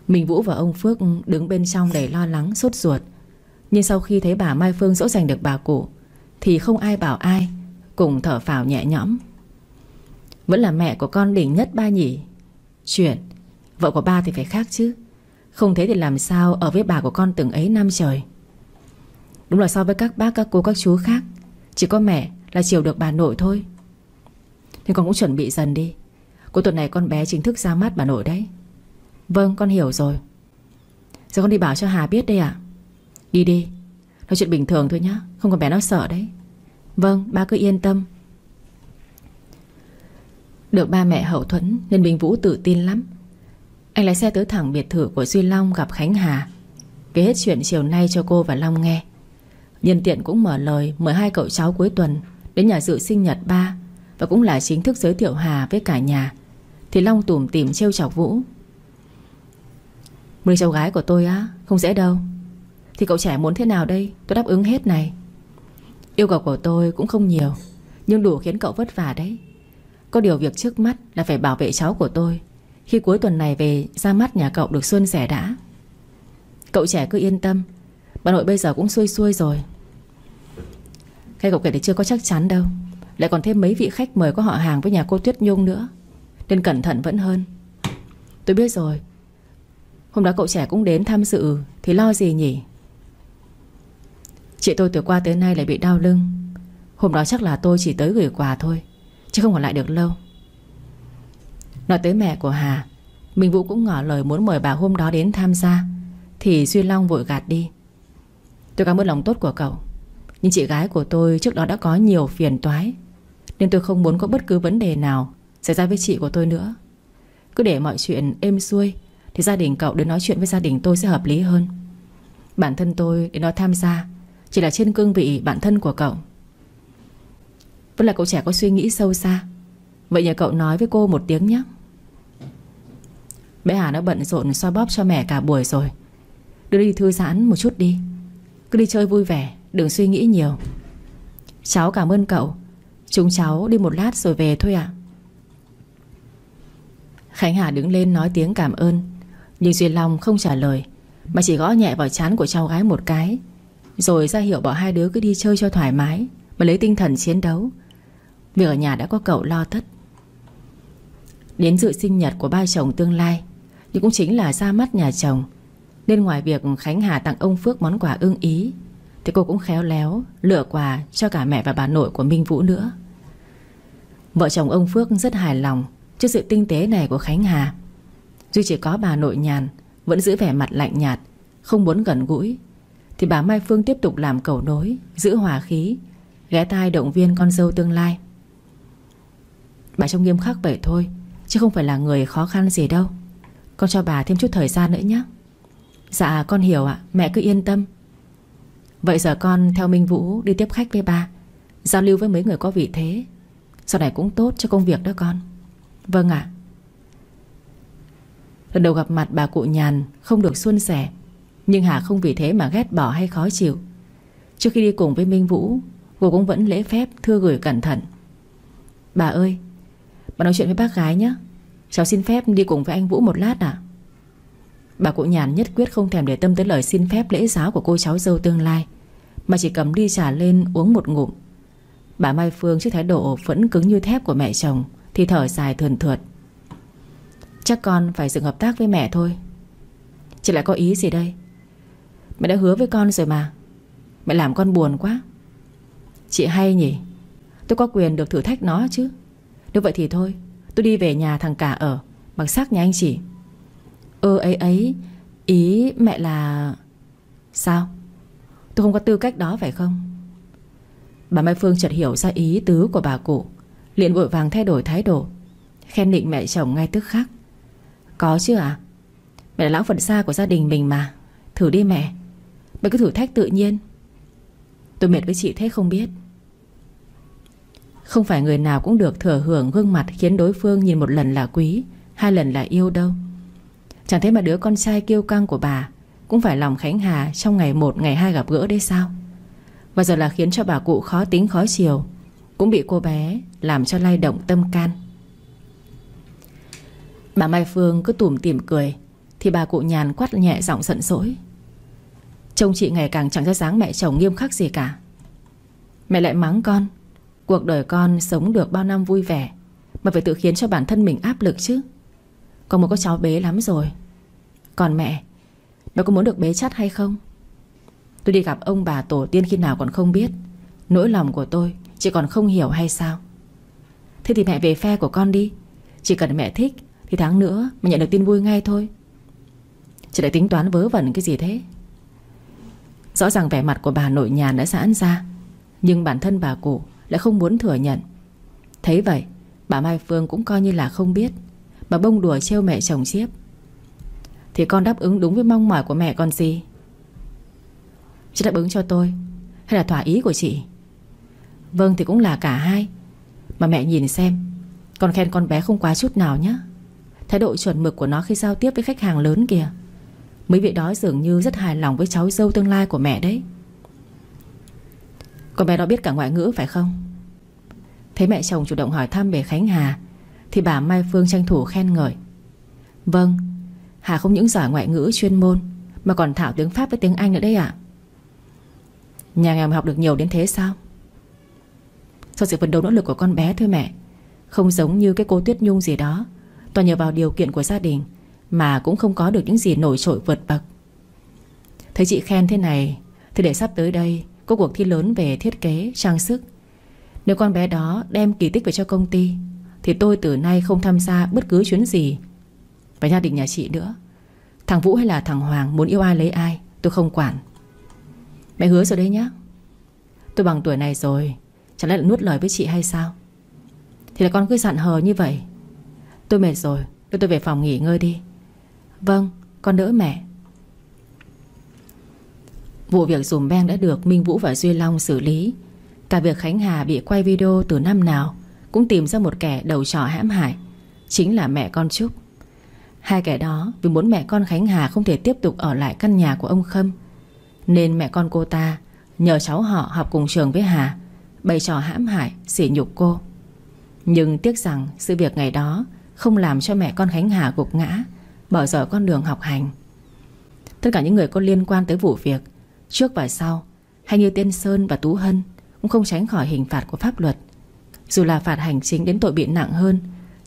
Minh Vũ và ông Phước đứng bên trong đầy lo lắng, sốt ruột. Nhưng sau khi thấy bà Mai Phương dỗ dành được bà cụ, Thì không ai bảo ai, Cùng thở phào nhẹ nhõm. Vẫn là mẹ của con đỉnh nhất ba nhỉ? Chuyện, Vợ của ba thì phải khác chứ. Không thế thì làm sao ở với bà của con từng ấy năm trời? Đúng là so với các bác, các cô, các chú khác. Chỉ có mẹ là chiều được bà nội thôi. Nên con cũng chuẩn bị dần đi. Cuối tuần này con bé chính thức ra mắt bà nội đấy. Vâng con hiểu rồi. Giờ con đi bảo cho Hà biết đây ạ. Đi đi, Nói chuyện bình thường thôi nhá, Không còn bé nó sợ đấy. Vâng ba cứ yên tâm. Được ba mẹ hậu thuẫn, Nên Bình Vũ tự tin lắm. Anh lái xe tới thẳng biệt thự của Duy Long gặp Khánh Hà. Kể hết chuyện chiều nay cho cô và Long nghe. Nhân tiện cũng mở lời Mời hai cậu cháu cuối tuần Đến nhà dự sinh nhật ba Và cũng là chính thức giới thiệu Hà với cả nhà. Thì Long tủm tỉm trêu chọc Vũ. Mười cháu gái của tôi á, Không dễ đâu. Thì cậu trẻ muốn thế nào đây? Tôi đáp ứng hết này. Yêu cầu của tôi cũng không nhiều, Nhưng đủ khiến cậu vất vả đấy. Có điều việc trước mắt là phải bảo vệ cháu của tôi. Khi cuối tuần này về, Ra mắt nhà cậu được xuân sẻ đã. Cậu trẻ cứ yên tâm. Bà nội bây giờ cũng xuôi xuôi rồi. Cái cậu kể thì chưa có chắc chắn đâu. Lại còn thêm mấy vị khách mời có họ hàng với nhà cô Tuyết Nhung nữa. Nên cẩn thận vẫn hơn. Tôi biết rồi. Hôm đó cậu trẻ cũng đến tham dự, Thì lo gì nhỉ? Chị tôi từ qua tới nay lại bị đau lưng. Hôm đó chắc là tôi chỉ tới gửi quà thôi. Chứ không còn lại được lâu. Nói tới mẹ của Hà, Minh Vũ cũng ngỏ lời muốn mời bà hôm đó đến tham gia. Thì Duy Long vội gạt đi. Tôi cảm ơn lòng tốt của cậu, Nhưng chị gái của tôi trước đó đã có nhiều phiền toái, Nên tôi không muốn có bất cứ vấn đề nào Xảy ra với chị của tôi nữa. Cứ để mọi chuyện êm xuôi, Thì gia đình cậu đến nói chuyện với gia đình tôi sẽ hợp lý hơn. Bản thân tôi đến đó tham gia Chỉ là trên cương vị bản thân của cậu. Vẫn là cậu trẻ có suy nghĩ sâu xa. Vậy nhờ cậu nói với cô một tiếng nhé. Bé Hà nó bận rộn xoa bóp cho mẹ cả buổi rồi. Đưa đi thư giãn một chút đi. Cứ đi chơi vui vẻ, Đừng suy nghĩ nhiều. Cháu cảm ơn cậu. Chúng cháu đi một lát rồi về thôi ạ. Khánh Hà đứng lên nói tiếng cảm ơn. Nhưng duy Long không trả lời, Mà chỉ gõ nhẹ vào chán của cháu gái một cái. Rồi ra hiệu bỏ hai đứa cứ đi chơi cho thoải mái, Mà lấy tinh thần chiến đấu. Vì ở nhà đã có cậu lo tất. Đến dự sinh nhật của ba chồng tương lai, Nhưng cũng chính là ra mắt nhà chồng, Nên ngoài việc Khánh Hà tặng ông Phước món quà ưng ý, Thì cô cũng khéo léo Lựa quà cho cả mẹ và bà nội của Minh Vũ nữa. Vợ chồng ông Phước rất hài lòng Trước sự tinh tế này của Khánh Hà. Duy chỉ có bà nội nhàn, Vẫn giữ vẻ mặt lạnh nhạt, Không muốn gần gũi, Thì bà Mai Phương tiếp tục làm cầu nối, Giữ hòa khí, Ghé tai động viên con dâu tương lai. Bà trông nghiêm khắc vậy thôi, Chứ không phải là người khó khăn gì đâu. Con cho bà thêm chút thời gian nữa nhé. Dạ con hiểu ạ. Mẹ cứ yên tâm. Vậy giờ con theo Minh Vũ đi tiếp khách với ba. Giao lưu với mấy người có vị thế. Sau này cũng tốt cho công việc đó con. Vâng ạ. Lần đầu gặp mặt bà cụ nhàn Không được xuân sẻ. Nhưng Hà không vì thế mà ghét bỏ hay khó chịu. Trước khi đi cùng với Minh Vũ, Cô cũng vẫn lễ phép thưa gửi cẩn thận. Bà ơi Bà nói chuyện với bác gái nhé Cháu xin phép đi cùng với anh Vũ một lát ạ. Bà cụ nhàn nhất quyết không thèm để tâm tới lời xin phép lễ giáo của cô cháu dâu tương lai, Mà chỉ cầm đi trà lên uống một ngụm. Bà Mai Phương trước thái độ vẫn cứng như thép của mẹ chồng Thì thở dài thườn thượt. Chắc con phải dừng hợp tác với mẹ thôi. Chị lại có ý gì đây? Mẹ đã hứa với con rồi mà. Mẹ làm con buồn quá. Chị hay nhỉ? Tôi có quyền được thử thách nó chứ. Nếu vậy thì thôi, Tôi đi về nhà thằng cả ở, Bằng xác nhà anh chị. Ơ, ấy ấy, Ý mẹ là Sao? Tôi không có tư cách đó, phải không? Bà Mai Phương chợt hiểu ra ý tứ của bà cụ, liền vội vàng thay đổi thái độ, Khen định mẹ chồng ngay tức khắc. Có chứ à Mẹ là lão phận xa của gia đình mình mà, Thử đi mẹ. Mẹ cứ thử thách tự nhiên. Tôi mệt với chị thế không biết. Không phải người nào cũng được thừa hưởng gương mặt Khiến đối phương nhìn một lần là quý, Hai lần là yêu đâu. Chẳng thế mà đứa con trai kiêu căng của bà Cũng phải lòng Khánh Hà Trong ngày một, ngày hai gặp gỡ đấy sao? Và giờ là khiến cho bà cụ khó tính khó chiều, Cũng bị cô bé Làm cho lay động tâm can. Bà Mai Phương cứ tủm tỉm cười, Thì bà cụ nhàn quát nhẹ giọng giận dỗi. Trông chị ngày càng chẳng ra dáng mẹ chồng nghiêm khắc gì cả. Mẹ lại mắng con Cuộc đời con sống được bao năm vui vẻ Mà phải tự khiến cho bản thân mình áp lực chứ? Con muốn có cháu bé lắm rồi. Còn mẹ Mẹ có muốn được bế chắt hay không? Tôi đi gặp ông bà tổ tiên khi nào còn không biết. Nỗi lòng của tôi Chị còn không hiểu hay sao? Thế thì mẹ về phe của con đi. Chỉ cần mẹ thích Thì tháng nữa mẹ nhận được tin vui ngay thôi. Chị lại tính toán vớ vẩn cái gì thế? Rõ ràng vẻ mặt của bà nội nhà đã giãn ra, Nhưng bản thân bà cụ lại không muốn thừa nhận. Thấy vậy, Bà Mai Phương cũng coi như là không biết. Bà bông đùa trêu mẹ chồng chiếp. Thì con đáp ứng đúng với mong mỏi của mẹ con gì? Chị đáp ứng cho tôi. Hay là thỏa ý của chị? Vâng thì cũng là cả hai. Mà mẹ nhìn xem, Con khen con bé không quá chút nào nhé Thái độ chuẩn mực của nó khi giao tiếp với khách hàng lớn kìa. Mấy vị đó dường như rất hài lòng với cháu dâu tương lai của mẹ đấy. Con bé đó biết cả ngoại ngữ phải không? Thấy mẹ chồng chủ động hỏi thăm về Khánh Hà, Thì bà Mai Phương tranh thủ khen ngợi. Vâng Hà không những giỏi ngoại ngữ chuyên môn, Mà còn thạo tiếng Pháp với tiếng Anh nữa đấy ạ. Nhà nghèo mà học được nhiều đến thế sao? Do sự phấn đấu nỗ lực của con bé thôi mẹ, Không giống như cái cô Tuyết Nhung gì đó, Toàn nhờ vào điều kiện của gia đình mà cũng không có được những gì nổi trội vượt bậc. Thấy chị khen thế này, Thì để sắp tới đây có cuộc thi lớn về thiết kế, trang sức. Nếu con bé đó đem kỳ tích về cho công ty Thì tôi từ nay không tham gia bất cứ chuyến gì. Và gia đình nhà chị nữa. Thằng Vũ hay là thằng Hoàng muốn yêu ai lấy ai Tôi không quản. Mẹ hứa rồi đấy nhá. Tôi bằng tuổi này rồi Chẳng lẽ lại nuốt lời với chị hay sao? Thì là con cứ dặn hờ như vậy. Tôi mệt rồi Đưa tôi về phòng nghỉ ngơi đi. Vâng con đỡ mẹ. Vụ việc dùm beng đã được Minh Vũ và Duy Long xử lý. Cả việc Khánh Hà bị quay video từ năm nào Cũng tìm ra một kẻ đầu trò hãm hại Chính là mẹ con Trúc. Hai kẻ đó vì muốn mẹ con Khánh Hà không thể tiếp tục ở lại căn nhà của ông Khâm Nên mẹ con cô ta Nhờ cháu họ học cùng trường với Hà Bày trò hãm hại, sỉ nhục cô. Nhưng tiếc rằng sự việc ngày đó Không làm cho mẹ con Khánh Hà gục ngã bỏ dở con đường học hành. Tất cả những người có liên quan tới vụ việc Trước và sau, Hay như Tiên Sơn và Tú Hân, Cũng không tránh khỏi hình phạt của pháp luật. Dù là phạt hành chính đến tội bị nặng hơn,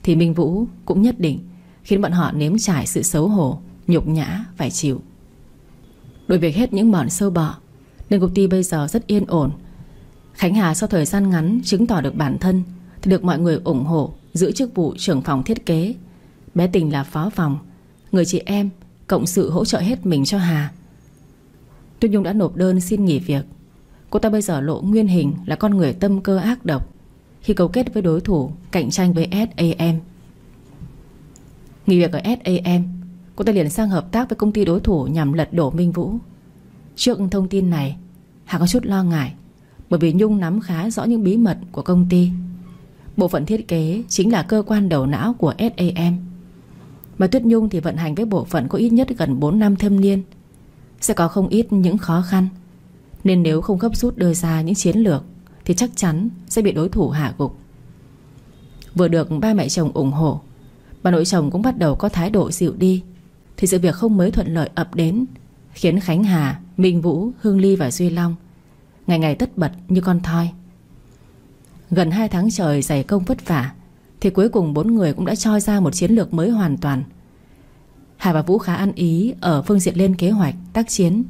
Thì Minh Vũ cũng nhất định Khiến bọn họ nếm trải sự xấu hổ, Nhục nhã, phải chịu. Đối việc hết những bọn sâu bọ, Nên công ty bây giờ rất yên ổn. Khánh Hà sau thời gian ngắn Chứng tỏ được bản thân, Thì được mọi người ủng hộ, Giữ chức vụ trưởng phòng thiết kế. Bé Tình là phó phòng, Người chị em Cộng sự hỗ trợ hết mình cho Hà. Tuyết Nhung đã nộp đơn xin nghỉ việc. Cô ta bây giờ lộ nguyên hình là con người tâm cơ ác độc. Khi cấu kết với đối thủ, Cạnh tranh với SAM Nghỉ việc ở SAM Cô ta liền sang hợp tác với công ty đối thủ Nhằm lật đổ Minh Vũ. Trước thông tin này, Hà có chút lo ngại, Bởi vì Nhung nắm khá rõ những bí mật của công ty. Bộ phận thiết kế Chính là cơ quan đầu não của SAM Mà Tuyết Nhung thì vận hành với bộ phận Có ít nhất gần 4 năm thâm niên. Sẽ có không ít những khó khăn. Nên nếu không gấp rút đưa ra những chiến lược Thì chắc chắn sẽ bị đối thủ hạ gục. Vừa được ba mẹ chồng ủng hộ Bà nội chồng cũng bắt đầu có thái độ dịu đi Thì sự việc không mấy thuận lợi ập đến Khiến Khánh Hà, Minh Vũ, Hương Ly và Duy Long Ngày ngày tất bật như con thoi. Gần 2 tháng trời dày công vất vả Thì cuối cùng bốn người cũng đã cho ra một chiến lược mới hoàn toàn. Hà và Vũ khá ăn ý Ở phương diện lên kế hoạch, tác chiến.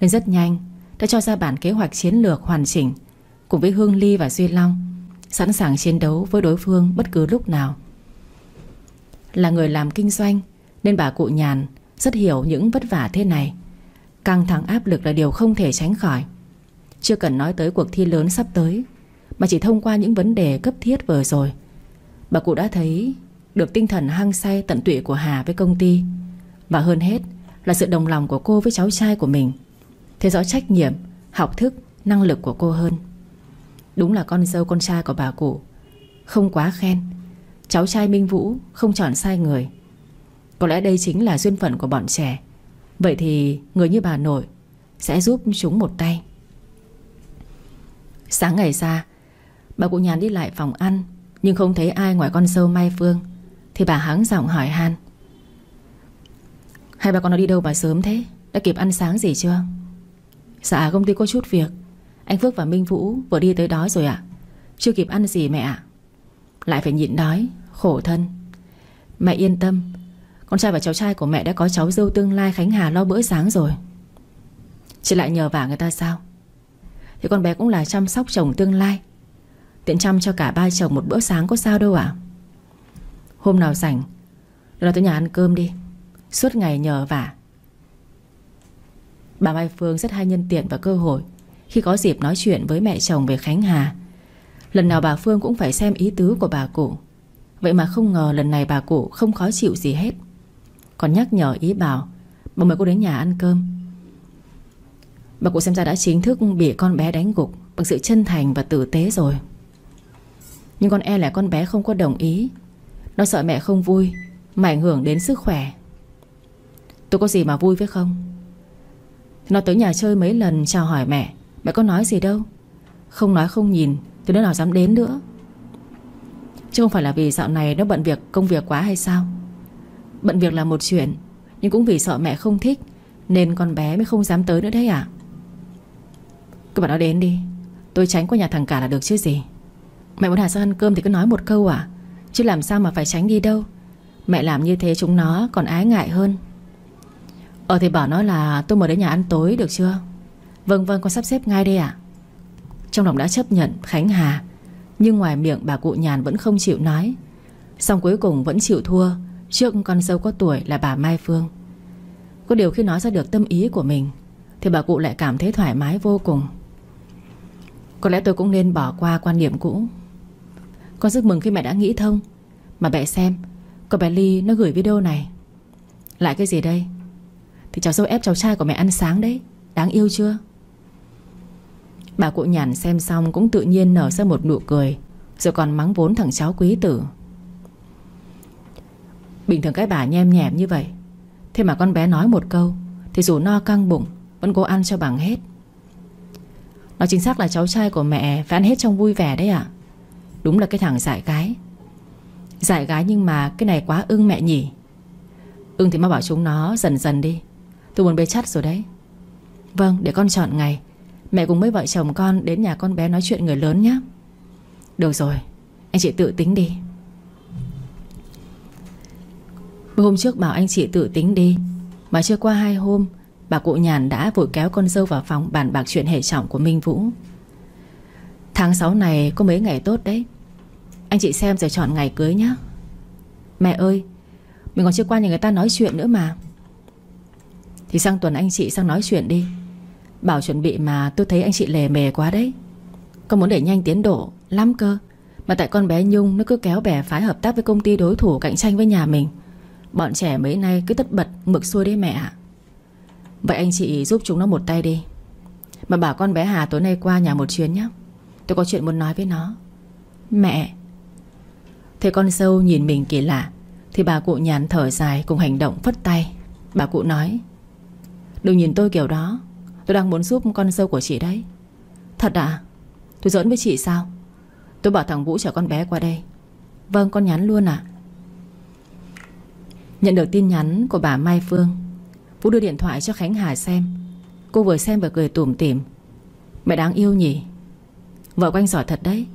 Nên rất nhanh, Đã cho ra bản kế hoạch chiến lược hoàn chỉnh, Cùng với Hương Ly và Duy Long, Sẵn sàng chiến đấu với đối phương bất cứ lúc nào. Là người làm kinh doanh, Nên bà cụ nhàn, Rất hiểu những vất vả thế này. Căng thẳng áp lực là điều không thể tránh khỏi. Chưa cần nói tới cuộc thi lớn sắp tới, Mà chỉ thông qua những vấn đề cấp thiết vừa rồi. Bà cụ đã thấy Được tinh thần hăng say tận tụy của Hà với công ty. Và hơn hết Là sự đồng lòng của cô với cháu trai của mình. Thấy rõ trách nhiệm Học thức, năng lực của cô hơn. Đúng là con dâu con trai của bà cụ. Không quá khen. Cháu trai Minh Vũ không chọn sai người. Có lẽ đây chính là duyên phận của bọn trẻ. Vậy thì người như bà nội Sẽ giúp chúng một tay. Sáng ngày ra Bà cụ nhàn đi lại phòng ăn Nhưng không thấy ai ngoài con dâu Mai Phương Thì bà hắng giọng hỏi han. Hai bà con nó đi đâu mà sớm thế? Đã kịp ăn sáng gì chưa? Dạ công ty có chút việc. Anh Phước và Minh Vũ vừa đi tới đó rồi ạ. Chưa kịp ăn gì mẹ ạ. Lại phải nhịn đói, Khổ thân. Mẹ yên tâm. Con trai và cháu trai của mẹ đã có cháu dâu tương lai Khánh Hà lo bữa sáng rồi. Chị lại nhờ vả người ta sao? Thì con bé cũng là chăm sóc chồng tương lai. Tiện chăm cho cả ba chồng một bữa sáng có sao đâu ạ. Hôm nào rảnh Rồi tới nhà ăn cơm đi. Suốt ngày nhờ vả. Bà Mai Phương rất hay nhân tiện và cơ hội Khi có dịp nói chuyện với mẹ chồng về Khánh Hà. Lần nào bà Phương cũng phải xem ý tứ của bà cụ. Vậy mà không ngờ lần này bà cụ không khó chịu gì hết. Còn nhắc nhở ý bảo, Bà mời cô đến nhà ăn cơm. Bà cụ xem ra đã chính thức bị con bé đánh gục Bằng sự chân thành và tử tế rồi. Nhưng con e là con bé không có đồng ý. Nó sợ mẹ không vui, Mà ảnh hưởng đến sức khỏe. Tôi có gì mà vui với không? Nó tới nhà chơi mấy lần, chào hỏi mẹ. Mẹ có nói gì đâu. Không nói không nhìn Thì nó nào dám đến nữa. Chứ không phải là vì dạo này nó bận việc, công việc quá hay sao? Bận việc là một chuyện, Nhưng cũng vì sợ mẹ không thích, Nên con bé mới không dám tới nữa đấy à Cứ bảo nó đến đi. Tôi tránh qua nhà thằng cả là được chứ gì. Mẹ muốn Hà sang ăn cơm thì cứ nói một câu à Chứ làm sao mà phải tránh đi đâu. Mẹ làm như thế chúng nó còn ái ngại hơn. Ờ thì bảo nó là tôi mời đến nhà ăn tối được chưa? Vâng vâng con sắp xếp ngay đây ạ. Trong lòng đã chấp nhận, Khánh Hà. Nhưng ngoài miệng, bà cụ nhàn vẫn không chịu nói. Xong cuối cùng vẫn chịu thua. Trước con dâu có tuổi là bà Mai Phương. Có điều khi nói ra được tâm ý của mình, Thì bà cụ lại cảm thấy thoải mái vô cùng. Có lẽ tôi cũng nên bỏ qua quan điểm cũ. Con rất mừng khi mẹ đã nghĩ thông. Mà mẹ xem, con bé Ly nó gửi video này. Lại cái gì đây? Thì cháu dâu ép cháu trai của mẹ ăn sáng đấy. Đáng yêu chưa? Bà cụ nhàn xem xong cũng tự nhiên nở ra một nụ cười, Rồi còn mắng vốn thằng cháu quý tử. Bình thường cái bà nhem nhẹm như vậy. Thế mà con bé nói một câu, Thì dù no căng bụng, Vẫn cố ăn cho bằng hết. Nó chính xác là cháu trai của mẹ Phải ăn hết trong vui vẻ đấy ạ. Đúng là cái thằng dại gái. Dại gái nhưng mà cái này quá ưng mẹ nhỉ. Ưng thì mau bảo chúng nó dần dần đi. Tôi muốn bé chắt rồi đấy. Vâng để con chọn ngày. Mẹ cùng mấy vợ chồng con đến nhà con bé nói chuyện người lớn nhé. Được rồi, Anh chị tự tính đi. Bữa hôm trước bảo anh chị tự tính đi, Mà chưa qua hai hôm, Bà cụ nhàn đã vội kéo con dâu vào phòng Bàn bạc chuyện hệ trọng của Minh Vũ. Tháng 6 này có mấy ngày tốt đấy. Anh chị xem rồi chọn ngày cưới nhé Mẹ ơi, Mình còn chưa qua nhà người ta nói chuyện nữa mà. Thì sang tuần anh chị sang nói chuyện đi. Bảo chuẩn bị mà tôi thấy anh chị lề mề quá đấy. Con muốn để nhanh tiến độ Lắm cơ. Mà tại con bé Nhung, nó cứ kéo bè phái hợp tác với công ty đối thủ cạnh tranh với nhà mình. Bọn trẻ mấy nay cứ tất bật, mực xuôi đấy mẹ ạ. Vậy anh chị giúp chúng nó một tay đi. Mà bảo con bé Hà tối nay qua nhà một chuyến nhé Tôi có chuyện muốn nói với nó. Mẹ. Thấy con sâu nhìn mình kỳ lạ, Thì bà cụ nhàn thở dài cùng hành động phất tay. Bà cụ nói Đừng nhìn tôi kiểu đó. Tôi đang muốn giúp con sâu của chị đấy. Thật à Tôi giỡn với chị sao? Tôi bảo thằng Vũ chở con bé qua đây. Vâng con nhắn luôn ạ. Nhận được tin nhắn của bà Mai Phương, Vũ đưa điện thoại cho Khánh Hà xem. Cô vừa xem vừa cười tủm tỉm. Mẹ đáng yêu nhỉ? Vợ của anh giỏi thật đấy.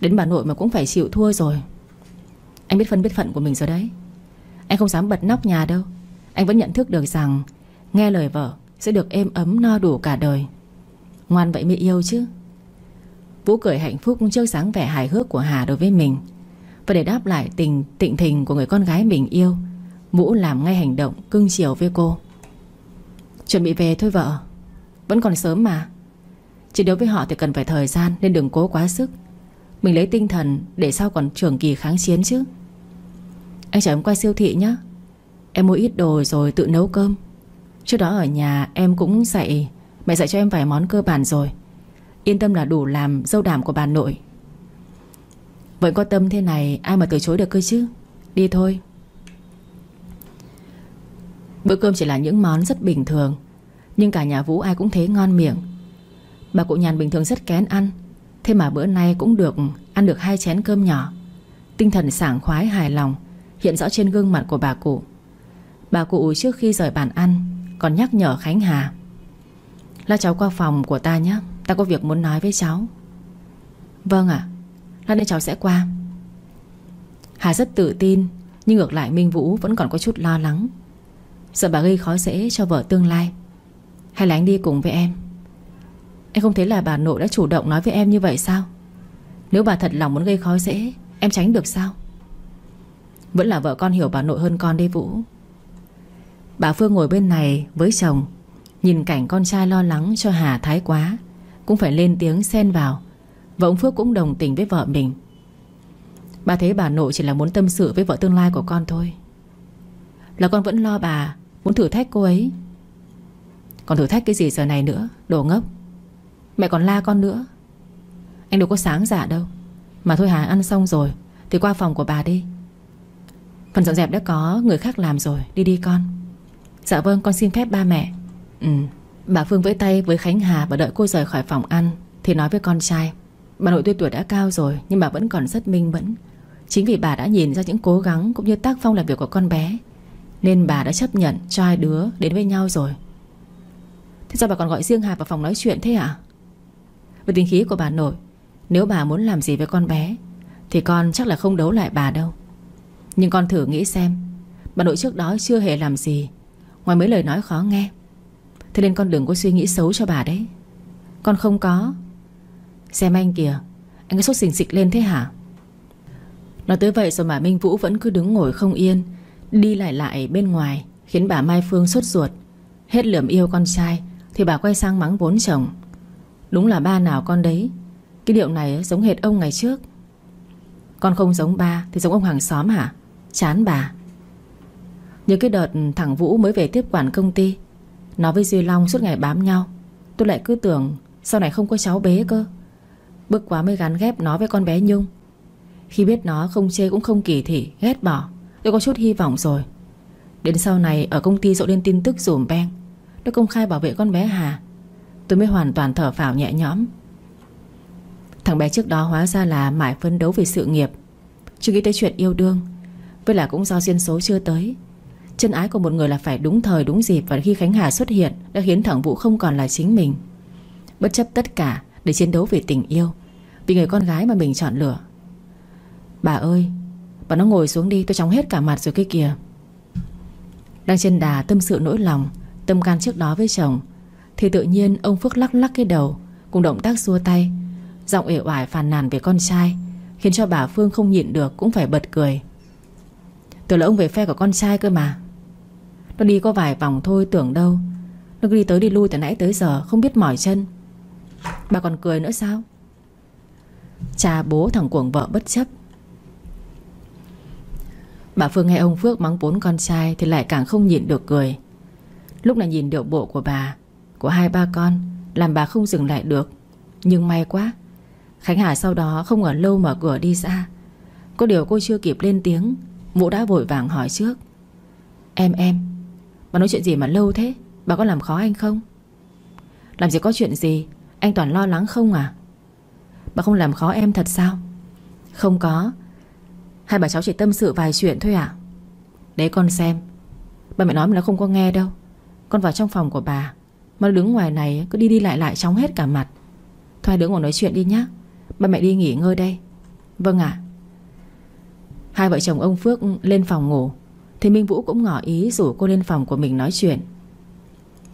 Đến bà nội mà cũng phải chịu thua rồi. Anh biết phân biết phận của mình rồi đấy. Anh không dám bật nóc nhà đâu. Anh vẫn nhận thức được rằng Nghe lời vợ, sẽ được êm ấm no đủ cả đời. Ngoan vậy mới yêu chứ. Vũ cười hạnh phúc trước sáng vẻ hài hước của Hà đối với mình. Và để đáp lại tình, tịnh thình của người con gái mình yêu, Vũ làm ngay hành động cưng chiều với cô. Chuẩn bị về thôi vợ. Vẫn còn sớm mà. Chỉ đối với họ thì cần phải thời gian Nên đừng cố quá sức. Mình lấy tinh thần để sau còn trường kỳ kháng chiến chứ. Anh chở em qua siêu thị nhé Em mua ít đồ rồi tự nấu cơm. Trước đó ở nhà, em cũng dạy, Mẹ dạy cho em vài món cơ bản rồi. Yên tâm là đủ làm dâu đảm của bà nội. Vẫn có tâm thế này, Ai mà từ chối được cơ chứ? Đi thôi. Bữa cơm chỉ là những món rất bình thường, Nhưng cả nhà Vũ ai cũng thấy ngon miệng. Bà cụ nhàn bình thường rất kén ăn, Thế mà bữa nay cũng được Ăn được hai chén cơm nhỏ. Tinh thần sảng khoái hài lòng, Hiện rõ trên gương mặt của bà cụ. Bà cụ trước khi rời bàn ăn còn nhắc nhở Khánh Hà. Là cháu qua phòng của ta nhé. Ta có việc muốn nói với cháu. Vâng ạ. Lát nữa cháu sẽ qua. Hà rất tự tin, Nhưng ngược lại Minh Vũ vẫn còn có chút lo lắng. Sợ bà gây khó dễ cho vợ tương lai. Hay là anh đi cùng với em? Em không thấy là bà nội đã chủ động nói với em như vậy sao? Nếu bà thật lòng muốn gây khó dễ, Em tránh được sao? Vẫn là vợ con hiểu bà nội hơn con đây Vũ. Bà Phương ngồi bên này với chồng. Nhìn cảnh con trai lo lắng cho Hà thái quá, Cũng phải lên tiếng xen vào. Và ông Phước cũng đồng tình với vợ mình. Bà thấy bà nội chỉ là muốn tâm sự với vợ tương lai của con thôi. Là con vẫn lo bà, Muốn thử thách cô ấy. Còn thử thách cái gì giờ này nữa? Đồ ngốc. Mẹ còn la con nữa. Anh đâu có sáng dạ đâu. Mà thôi Hà, ăn xong rồi, Thì qua phòng của bà đi. Phần dọn dẹp đã có, người khác làm rồi, Đi đi con. Dạ vâng con xin phép ba mẹ. Ừ. Bà Phương vẫy tay với Khánh Hà Và đợi cô rời khỏi phòng ăn Thì nói với con trai Bà nội tuy tuổi đã cao rồi Nhưng bà vẫn còn rất minh mẫn. Chính vì bà đã nhìn ra những cố gắng Cũng như tác phong làm việc của con bé Nên bà đã chấp nhận cho hai đứa đến với nhau rồi. Thế sao bà còn gọi riêng Hà vào phòng nói chuyện thế ạ? Với tính khí của bà nội Nếu bà muốn làm gì với con bé Thì con chắc là không đấu lại bà đâu. Nhưng con thử nghĩ xem Bà nội trước đó chưa hề làm gì Ngoài mấy lời nói khó nghe, Thế nên con đừng có suy nghĩ xấu cho bà đấy. Con không có. Xem anh kìa, Anh có sốt xình xịch lên thế hả? Nói tới vậy rồi mà Minh Vũ vẫn cứ đứng ngồi không yên, Đi lại lại bên ngoài, Khiến bà Mai Phương sốt ruột. Hết lượm yêu con trai, Thì bà quay sang mắng vốn chồng. Đúng là ba nào con đấy, Cái điệu này giống hệt ông ngày trước. Con không giống ba, Thì giống ông hàng xóm hả? Chán bà như cái đợt thằng Vũ mới về tiếp quản công ty, Nó với Duy Long suốt ngày bám nhau. Tôi lại cứ tưởng Sau này không có cháu bé cơ. Bức quá mới gắn ghép nó với con bé Nhung. Khi biết nó không chê cũng không kỳ thị, Ghét bỏ, Tôi có chút hy vọng rồi. Đến sau này ở công ty rộ lên tin tức dùm beng, Nó công khai bảo vệ con bé Hà, Tôi mới hoàn toàn thở phào nhẹ nhõm. Thằng bé trước đó hóa ra là mãi phấn đấu về sự nghiệp, Chưa nghĩ tới chuyện yêu đương, Với là cũng do duyên số chưa tới. Chân ái của một người là phải đúng thời, đúng dịp Và khi Khánh Hà xuất hiện, Đã khiến thẳng Vũ không còn là chính mình. Bất chấp tất cả để chiến đấu vì tình yêu, Vì người con gái mà mình chọn lựa. Bà ơi, Bà nó ngồi xuống đi, tôi chóng hết cả mặt rồi kia kìa. Đang trên đà tâm sự nỗi lòng, Tâm can trước đó với chồng, Thì tự nhiên ông Phước lắc lắc cái đầu, Cùng động tác xua tay. Giọng ể oải phàn nàn về con trai, Khiến cho bà Phương không nhịn được, Cũng phải bật cười. Tôi là ông về phe của con trai cơ mà nó đi có vài vòng thôi, tưởng đâu. Nó cứ đi tới đi lui từ nãy tới giờ, Không biết mỏi chân. Bà còn cười nữa sao? Cha bố thằng cuồng vợ bất chấp. Bà Phương nghe ông Phước mắng bốn con trai Thì lại càng không nhịn được cười. Lúc này nhìn điệu bộ của bà, Của hai ba con, Làm bà không dừng lại được. Nhưng may quá, Khánh Hà sau đó không ở lâu mở cửa đi ra. Có điều cô chưa kịp lên tiếng, Vũ đã vội vàng hỏi trước. Em em Bà nói chuyện gì mà lâu thế? Bà có làm khó anh không? Làm gì có chuyện gì? Anh toàn lo lắng không à? Bà không làm khó em thật sao? Không có. Hai bà cháu chỉ tâm sự vài chuyện thôi à để con xem. Bà mẹ nói mà nó không có nghe đâu. Con vào trong phòng của bà. Mà đứng ngoài này, cứ đi đi lại lại chóng hết cả mặt. Thôi đứng ngồi nói chuyện đi nhá. Ba mẹ đi nghỉ ngơi đây. Vâng ạ. Hai vợ chồng ông Phước lên phòng ngủ. Thì Minh Vũ cũng ngỏ ý rủ cô lên phòng của mình nói chuyện.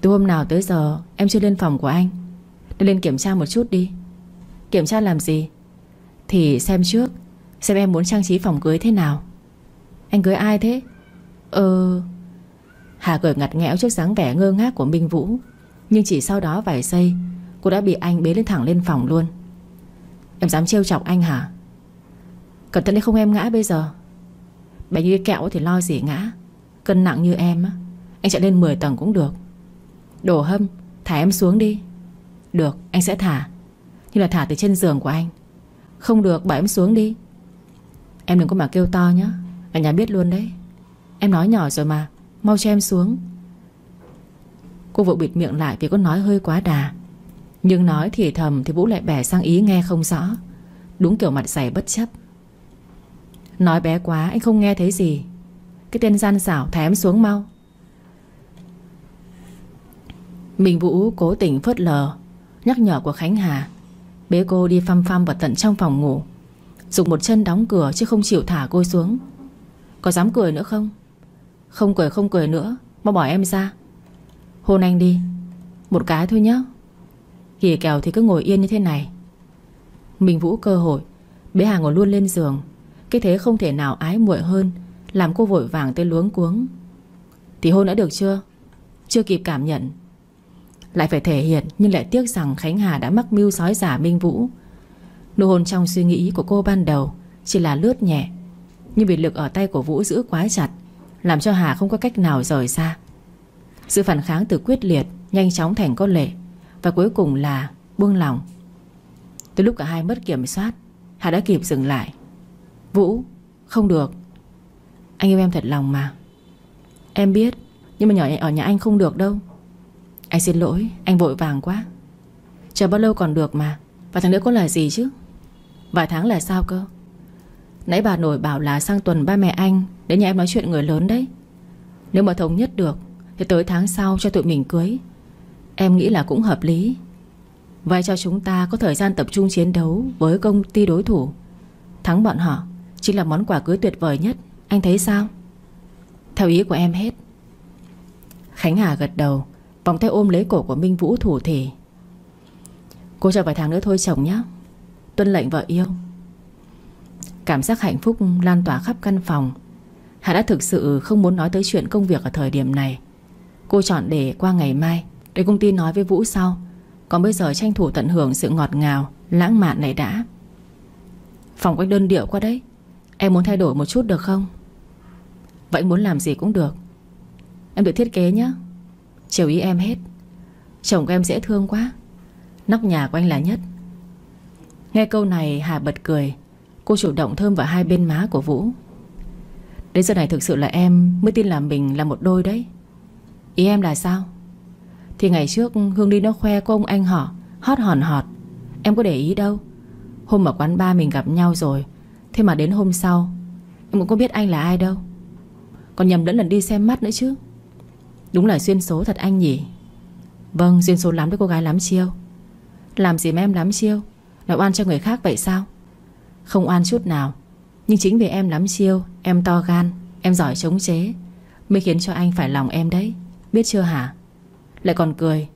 Từ hôm nào tới giờ, Em chưa lên phòng của anh. Để lên kiểm tra một chút đi. Kiểm tra làm gì? Thì xem trước, Xem em muốn trang trí phòng cưới thế nào. Anh cưới ai thế? Ờ Hà cười ngặt nghẽo trước dáng vẻ ngơ ngác của Minh Vũ. Nhưng chỉ sau đó vài giây, Cô đã bị anh bế lên thẳng lên phòng luôn. Em dám trêu chọc anh hả? Cẩn thận đấy không em ngã bây giờ. Bé như cái kẹo thì lo gì ngã. Cân nặng như em á. Anh chạy lên 10 tầng cũng được. Đổ hâm, thả em xuống đi. Được, anh sẽ thả. Nhưng là thả từ trên giường của anh. Không được bảo em xuống đi. Em đừng có mà kêu to nhá. Cả nhà biết luôn đấy. Em nói nhỏ rồi mà. Mau cho em xuống. Cô vội bịt miệng lại vì có nói hơi quá đà. Nhưng nói thì thầm Thì Vũ lại bẻ sang ý nghe không rõ. Đúng kiểu mặt dày bất chấp. Nói bé quá, anh không nghe thấy gì. Cái tên gian xảo thả em xuống mau. Mình Vũ cố tình phớt lờ, Nhắc nhở của Khánh Hà. Bế cô đi phăm phăm vào tận trong phòng ngủ. Dùng một chân đóng cửa chứ không chịu thả cô xuống. Có dám cười nữa không? Không cười không cười nữa. Mau bỏ em ra. Hôn anh đi. Một cái thôi nhé Kỳ kèo thì cứ ngồi yên như thế này. Mình vũ cơ hội. Bế Hà ngồi luôn lên giường. Cái thế không thể nào ái muội hơn, Làm cô vội vàng tới luống cuống. Thì hôn đã được chưa? Chưa kịp cảm nhận. Lại phải thể hiện, Nhưng lại tiếc rằng Khánh Hà đã mắc mưu sói giả Minh Vũ. Nụ hôn trong suy nghĩ của cô ban đầu Chỉ là lướt nhẹ, Nhưng bị lực ở tay của Vũ giữ quá chặt, Làm cho Hà không có cách nào rời xa. Sự phản kháng từ quyết liệt, Nhanh chóng thành có lệ, Và cuối cùng là buông lòng Từ lúc cả hai mất kiểm soát, Hà đã kịp dừng lại. Vũ, không được. Anh yêu em thật lòng mà. Em biết, Nhưng mà nhỏ ở nhà anh không được đâu. Anh xin lỗi, Anh vội vàng quá. Chờ bao lâu còn được mà Và thằng nữa có lời gì chứ? Vài tháng là sao cơ? Nãy bà nội bảo là sang tuần ba mẹ anh Đến nhà em nói chuyện người lớn đấy. Nếu mà thống nhất được, Thì tới tháng sau cho tụi mình cưới. Em nghĩ là cũng hợp lý. Vậy cho chúng ta có thời gian tập trung chiến đấu Với công ty đối thủ. Thắng bọn họ Chính là món quà cưới tuyệt vời nhất. Anh thấy sao? Theo ý của em hết. Khánh Hà gật đầu, Vòng tay ôm lấy cổ của Minh Vũ thủ thể Cô chờ vài tháng nữa thôi chồng nhé Tuân lệnh vợ yêu. Cảm giác hạnh phúc lan tỏa khắp căn phòng. Hà đã thực sự không muốn nói tới chuyện công việc ở thời điểm này. Cô chọn để qua ngày mai, Để công ty nói với Vũ sau. Còn bây giờ tranh thủ tận hưởng sự ngọt ngào, Lãng mạn này đã. Phòng cách đơn điệu quá đấy. Em muốn thay đổi một chút được không? Vậy muốn làm gì cũng được. Em được thiết kế nhé Chiều ý em hết. Chồng của em dễ thương quá. Nóc nhà của anh là nhất. Nghe câu này, Hà bật cười. Cô chủ động thơm vào hai bên má của Vũ. Đến giờ này thực sự là em Mới tin là mình là một đôi đấy. Ý em là sao? Thì ngày trước, Hương đi nó khoe cô ông anh họ Hót hòn họt. Em có để ý đâu? Hôm ở quán ba mình gặp nhau rồi Thế mà đến hôm sau, Em cũng có biết anh là ai đâu. Còn nhầm lẫn lần đi xem mắt nữa chứ. Đúng là duyên số thật anh nhỉ. Vâng duyên số lắm với cô gái lắm chiêu. Làm gì mà em lắm chiêu? Là oan cho người khác vậy sao? Không oan chút nào, Nhưng chính vì em lắm chiêu, Em to gan, Em giỏi chống chế, Mới khiến cho anh phải lòng em đấy. Biết chưa hả? Lại còn cười.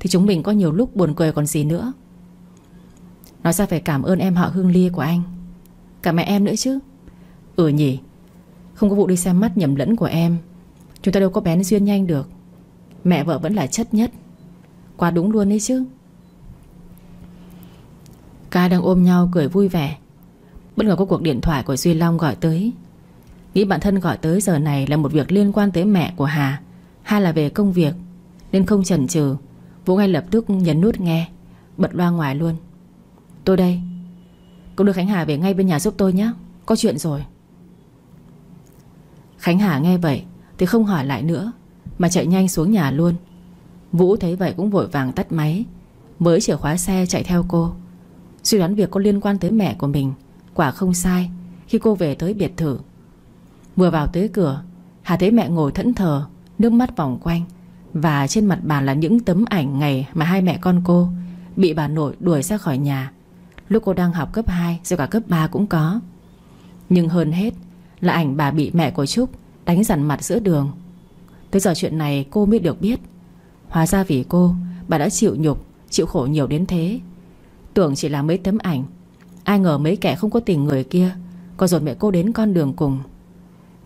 Thì chúng mình có nhiều lúc buồn cười còn gì nữa. Nói ra phải cảm ơn em họ Hương Ly của anh. Cả mẹ em nữa chứ. Ừ nhỉ. Không có vụ đi xem mắt nhầm lẫn của em. Chúng ta đâu có bén duyên nhanh được. Mẹ vợ vẫn là chất nhất. Quá đúng luôn đấy chứ. Ca đang ôm nhau cười vui vẻ. Bất ngờ có cuộc điện thoại của Duy Long gọi tới. Nghĩ bạn thân gọi tới giờ này Là một việc liên quan tới mẹ của Hà Hay là về công việc, Nên không chần chừ. Vũ ngay lập tức nhấn nút nghe, Bật loa ngoài luôn. Tôi đây cô đưa Khánh Hà về ngay bên nhà giúp tôi nhé. Có chuyện rồi. Khánh Hà nghe vậy Thì không hỏi lại nữa, Mà chạy nhanh xuống nhà luôn. Vũ thấy vậy cũng vội vàng tắt máy, Mới chìa khóa xe chạy theo cô. Suy đoán việc có liên quan tới mẹ của mình Quả không sai Khi cô về tới biệt thự. Vừa vào tới cửa, Hà thấy mẹ ngồi thẫn thờ, Nước mắt vòng quanh, Và trên mặt bàn là những tấm ảnh ngày Mà hai mẹ con cô Bị bà nội đuổi ra khỏi nhà. Lúc cô đang học cấp 2 Rồi cả cấp 3 cũng có. Nhưng hơn hết Là ảnh bà bị mẹ của Trúc Đánh dằn mặt giữa đường. Tới giờ chuyện này cô mới được biết. Hóa ra vì cô, Bà đã chịu nhục, Chịu khổ nhiều đến thế. Tưởng chỉ là mấy tấm ảnh, Ai ngờ mấy kẻ không có tình người kia Còn dồn mẹ cô đến con đường cùng.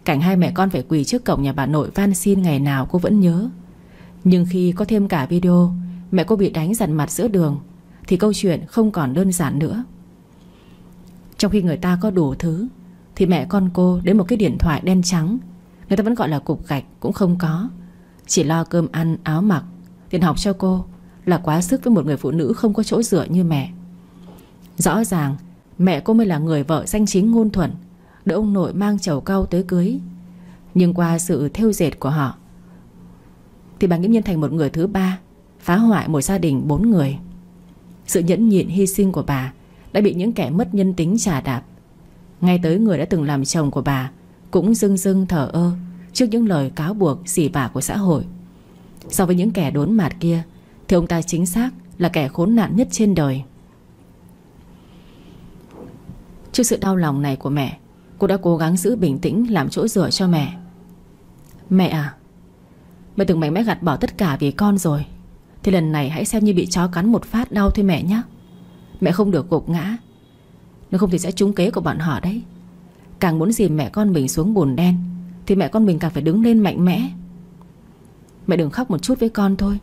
Cảnh hai mẹ con phải quỳ trước cổng nhà bà nội van xin ngày nào cô vẫn nhớ. Nhưng khi có thêm cả video, Mẹ cô bị đánh dằn mặt giữa đường. Thì câu chuyện không còn đơn giản nữa. Trong khi người ta có đủ thứ, Thì mẹ con cô đến một cái điện thoại đen trắng, Người ta vẫn gọi là cục gạch Cũng không có. Chỉ lo cơm ăn, áo mặc, Tiền học cho cô Là quá sức với một người phụ nữ không có chỗ dựa như mẹ. Rõ ràng, Mẹ cô mới là người vợ danh chính ngôn thuận Đỡ ông nội mang chầu cau tới cưới. Nhưng qua sự theo dệt của họ, Thì bà nghiễm nhiên thành một người thứ ba, Phá hoại một gia đình bốn người. Sự nhẫn nhịn, hy sinh của bà Đã bị những kẻ mất nhân tính trả đạp. Ngay tới người đã từng làm chồng của bà Cũng dưng dưng thở ơ Trước những lời cáo buộc xỉ vả của xã hội. So với những kẻ đốn mạt kia Thì ông ta chính xác là kẻ khốn nạn nhất trên đời. Trước sự đau lòng này của mẹ, Cô đã cố gắng giữ bình tĩnh Làm chỗ dựa cho mẹ. Mẹ à Mẹ từng mạnh mẽ gạt bỏ tất cả vì con rồi. Thì lần này hãy xem như bị chó cắn một phát đau thôi mẹ nhé. Mẹ không được gục ngã. Nếu không thì sẽ trúng kế của bọn họ đấy. Càng muốn dìm mẹ con mình xuống bùn đen, Thì mẹ con mình càng phải đứng lên mạnh mẽ. Mẹ đừng khóc một chút với con thôi.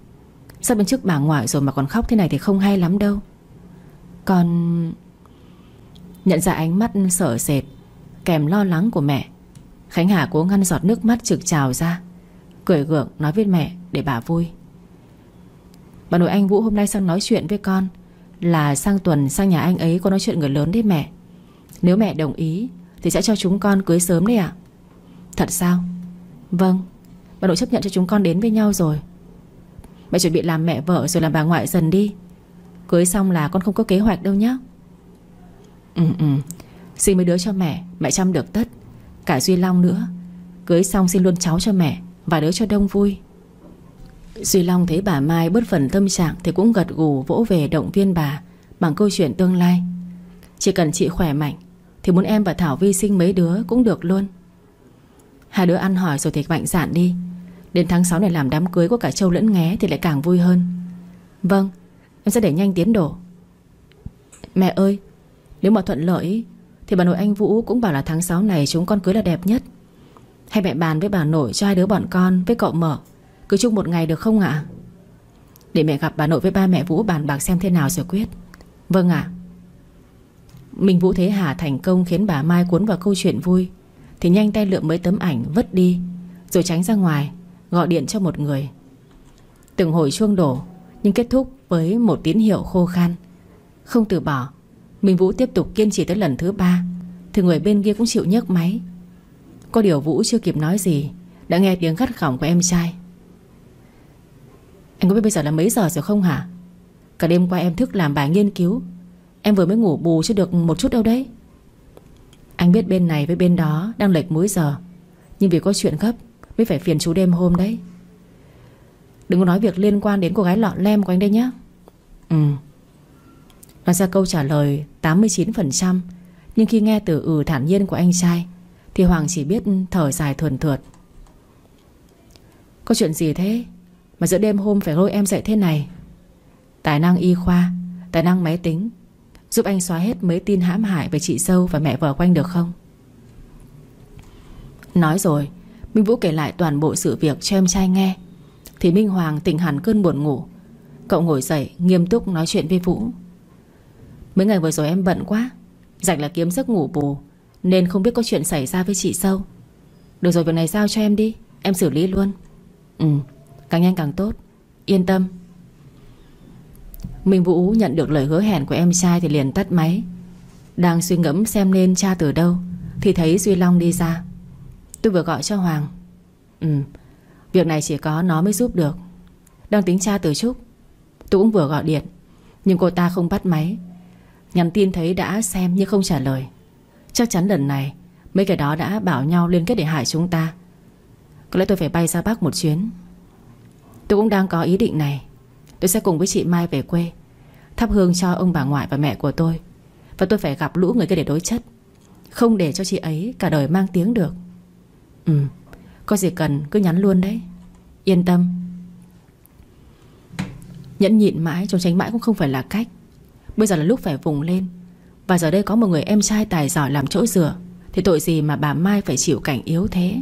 Sắp bên trước bà ngoại rồi mà còn khóc thế này thì không hay lắm đâu. Con... Nhận ra ánh mắt sợ sệt, Kèm lo lắng của mẹ. Khánh Hà cố ngăn giọt nước mắt trực trào ra, Cười gượng nói với mẹ để bà vui. Bà nội anh Vũ hôm nay sang nói chuyện với con, Là sang tuần sang nhà anh ấy có nói chuyện người lớn đấy mẹ. Nếu mẹ đồng ý, Thì sẽ cho chúng con cưới sớm đấy ạ. Thật sao? Vâng Bà nội chấp nhận cho chúng con đến với nhau rồi. Mẹ chuẩn bị làm mẹ vợ rồi làm bà ngoại dần đi. Cưới xong là con không có kế hoạch đâu nhé Ừ ừ. Xin mấy đứa cho mẹ Mẹ chăm được tất. Cả Duy Long nữa. Cưới xong xin luôn cháu cho mẹ Và đứa cho đông vui. Duy Long thấy bà Mai bớt phần tâm trạng Thì cũng gật gù vỗ về động viên bà Bằng câu chuyện tương lai. Chỉ cần chị khỏe mạnh Thì muốn em và Thảo vi sinh mấy đứa cũng được luôn. Hai đứa ăn hỏi rồi thì mạnh dạn đi. Đến tháng 6 này làm đám cưới của cả Châu lẫn Nghé Thì lại càng vui hơn. Vâng Em sẽ để nhanh tiến độ. Mẹ ơi, Nếu mà thuận lợi Thì bà nội anh Vũ cũng bảo là tháng 6 này Chúng con cưới là đẹp nhất. Hay mẹ bàn với bà nội cho hai đứa bọn con Với cậu mở cứ chung một ngày được không ạ? Để mẹ gặp bà nội với ba mẹ Vũ, bàn bạc xem thế nào rồi quyết. Vâng ạ. Mình Vũ Thế Hà thành công khiến bà Mai cuốn vào câu chuyện vui. Thì nhanh tay lượm mấy tấm ảnh, vứt đi, Rồi tránh ra ngoài, Gọi điện cho một người. Từng hồi chuông đổ, Nhưng kết thúc với một tín hiệu khô khan. Không từ bỏ, Minh Vũ tiếp tục kiên trì tới lần thứ ba. Thì người bên kia cũng chịu nhấc máy. Có điều Vũ chưa kịp nói gì, Đã nghe tiếng gắt khỏng của em trai. Anh có biết bây giờ là mấy giờ rồi không hả? Cả đêm qua em thức làm bài nghiên cứu. Em vừa mới ngủ bù chưa được một chút đâu đấy. Anh biết bên này với bên đó Đang lệch múi giờ, Nhưng vì có chuyện gấp Mới phải phiền chú đêm hôm đấy. Đừng có nói việc liên quan đến cô gái lọ lem của anh đây nhé. Ừ. Nói ra câu trả lời 89% Nhưng khi nghe từ ừ thản nhiên của anh trai, Thì Hoàng chỉ biết thở dài thuần thượt. Có chuyện gì thế? Mà giữa đêm hôm phải lôi em dậy thế này. Tài năng y khoa, Tài năng máy tính, Giúp anh xóa hết mấy tin hãm hại về chị sâu và mẹ vợ của anh được không? Nói rồi, Minh Vũ kể lại toàn bộ sự việc cho em trai nghe. Thì Minh Hoàng tỉnh hẳn cơn buồn ngủ. Cậu ngồi dậy, nghiêm túc nói chuyện với Vũ. Mấy ngày vừa rồi em bận quá, Rảnh là kiếm giấc ngủ bù, Nên không biết có chuyện xảy ra với chị sâu. Được rồi, việc này giao cho em đi, Em xử lý luôn. Ừ càng nhanh càng tốt. Yên tâm. Minh Vũ nhận được lời hứa hẹn của em trai Thì liền tắt máy. Đang suy ngẫm xem nên cha từ đâu, Thì thấy Duy Long đi ra. Tôi vừa gọi cho Hoàng. Ừ Việc này chỉ có nó mới giúp được. Đang tính cha từ Trúc, Tôi cũng vừa gọi điện, Nhưng cô ta không bắt máy. Nhắn tin thấy đã xem nhưng không trả lời. Chắc chắn lần này, Mấy cái đó đã bảo nhau liên kết để hại chúng ta. Có lẽ tôi phải bay ra Bắc một chuyến. Tôi cũng đang có ý định này. Tôi sẽ cùng với chị Mai về quê, Thắp hương cho ông bà ngoại và mẹ của tôi. Và tôi phải gặp lũ người kia để đối chất. Không để cho chị ấy cả đời mang tiếng được. Ừ Có gì cần cứ nhắn luôn đấy. Yên tâm. Nhẫn nhịn mãi, trốn tránh mãi cũng không phải là cách. Bây giờ là lúc phải vùng lên. Và giờ đây có một người em trai tài giỏi làm chỗ dựa, Thì tội gì mà bà Mai phải chịu cảnh yếu thế?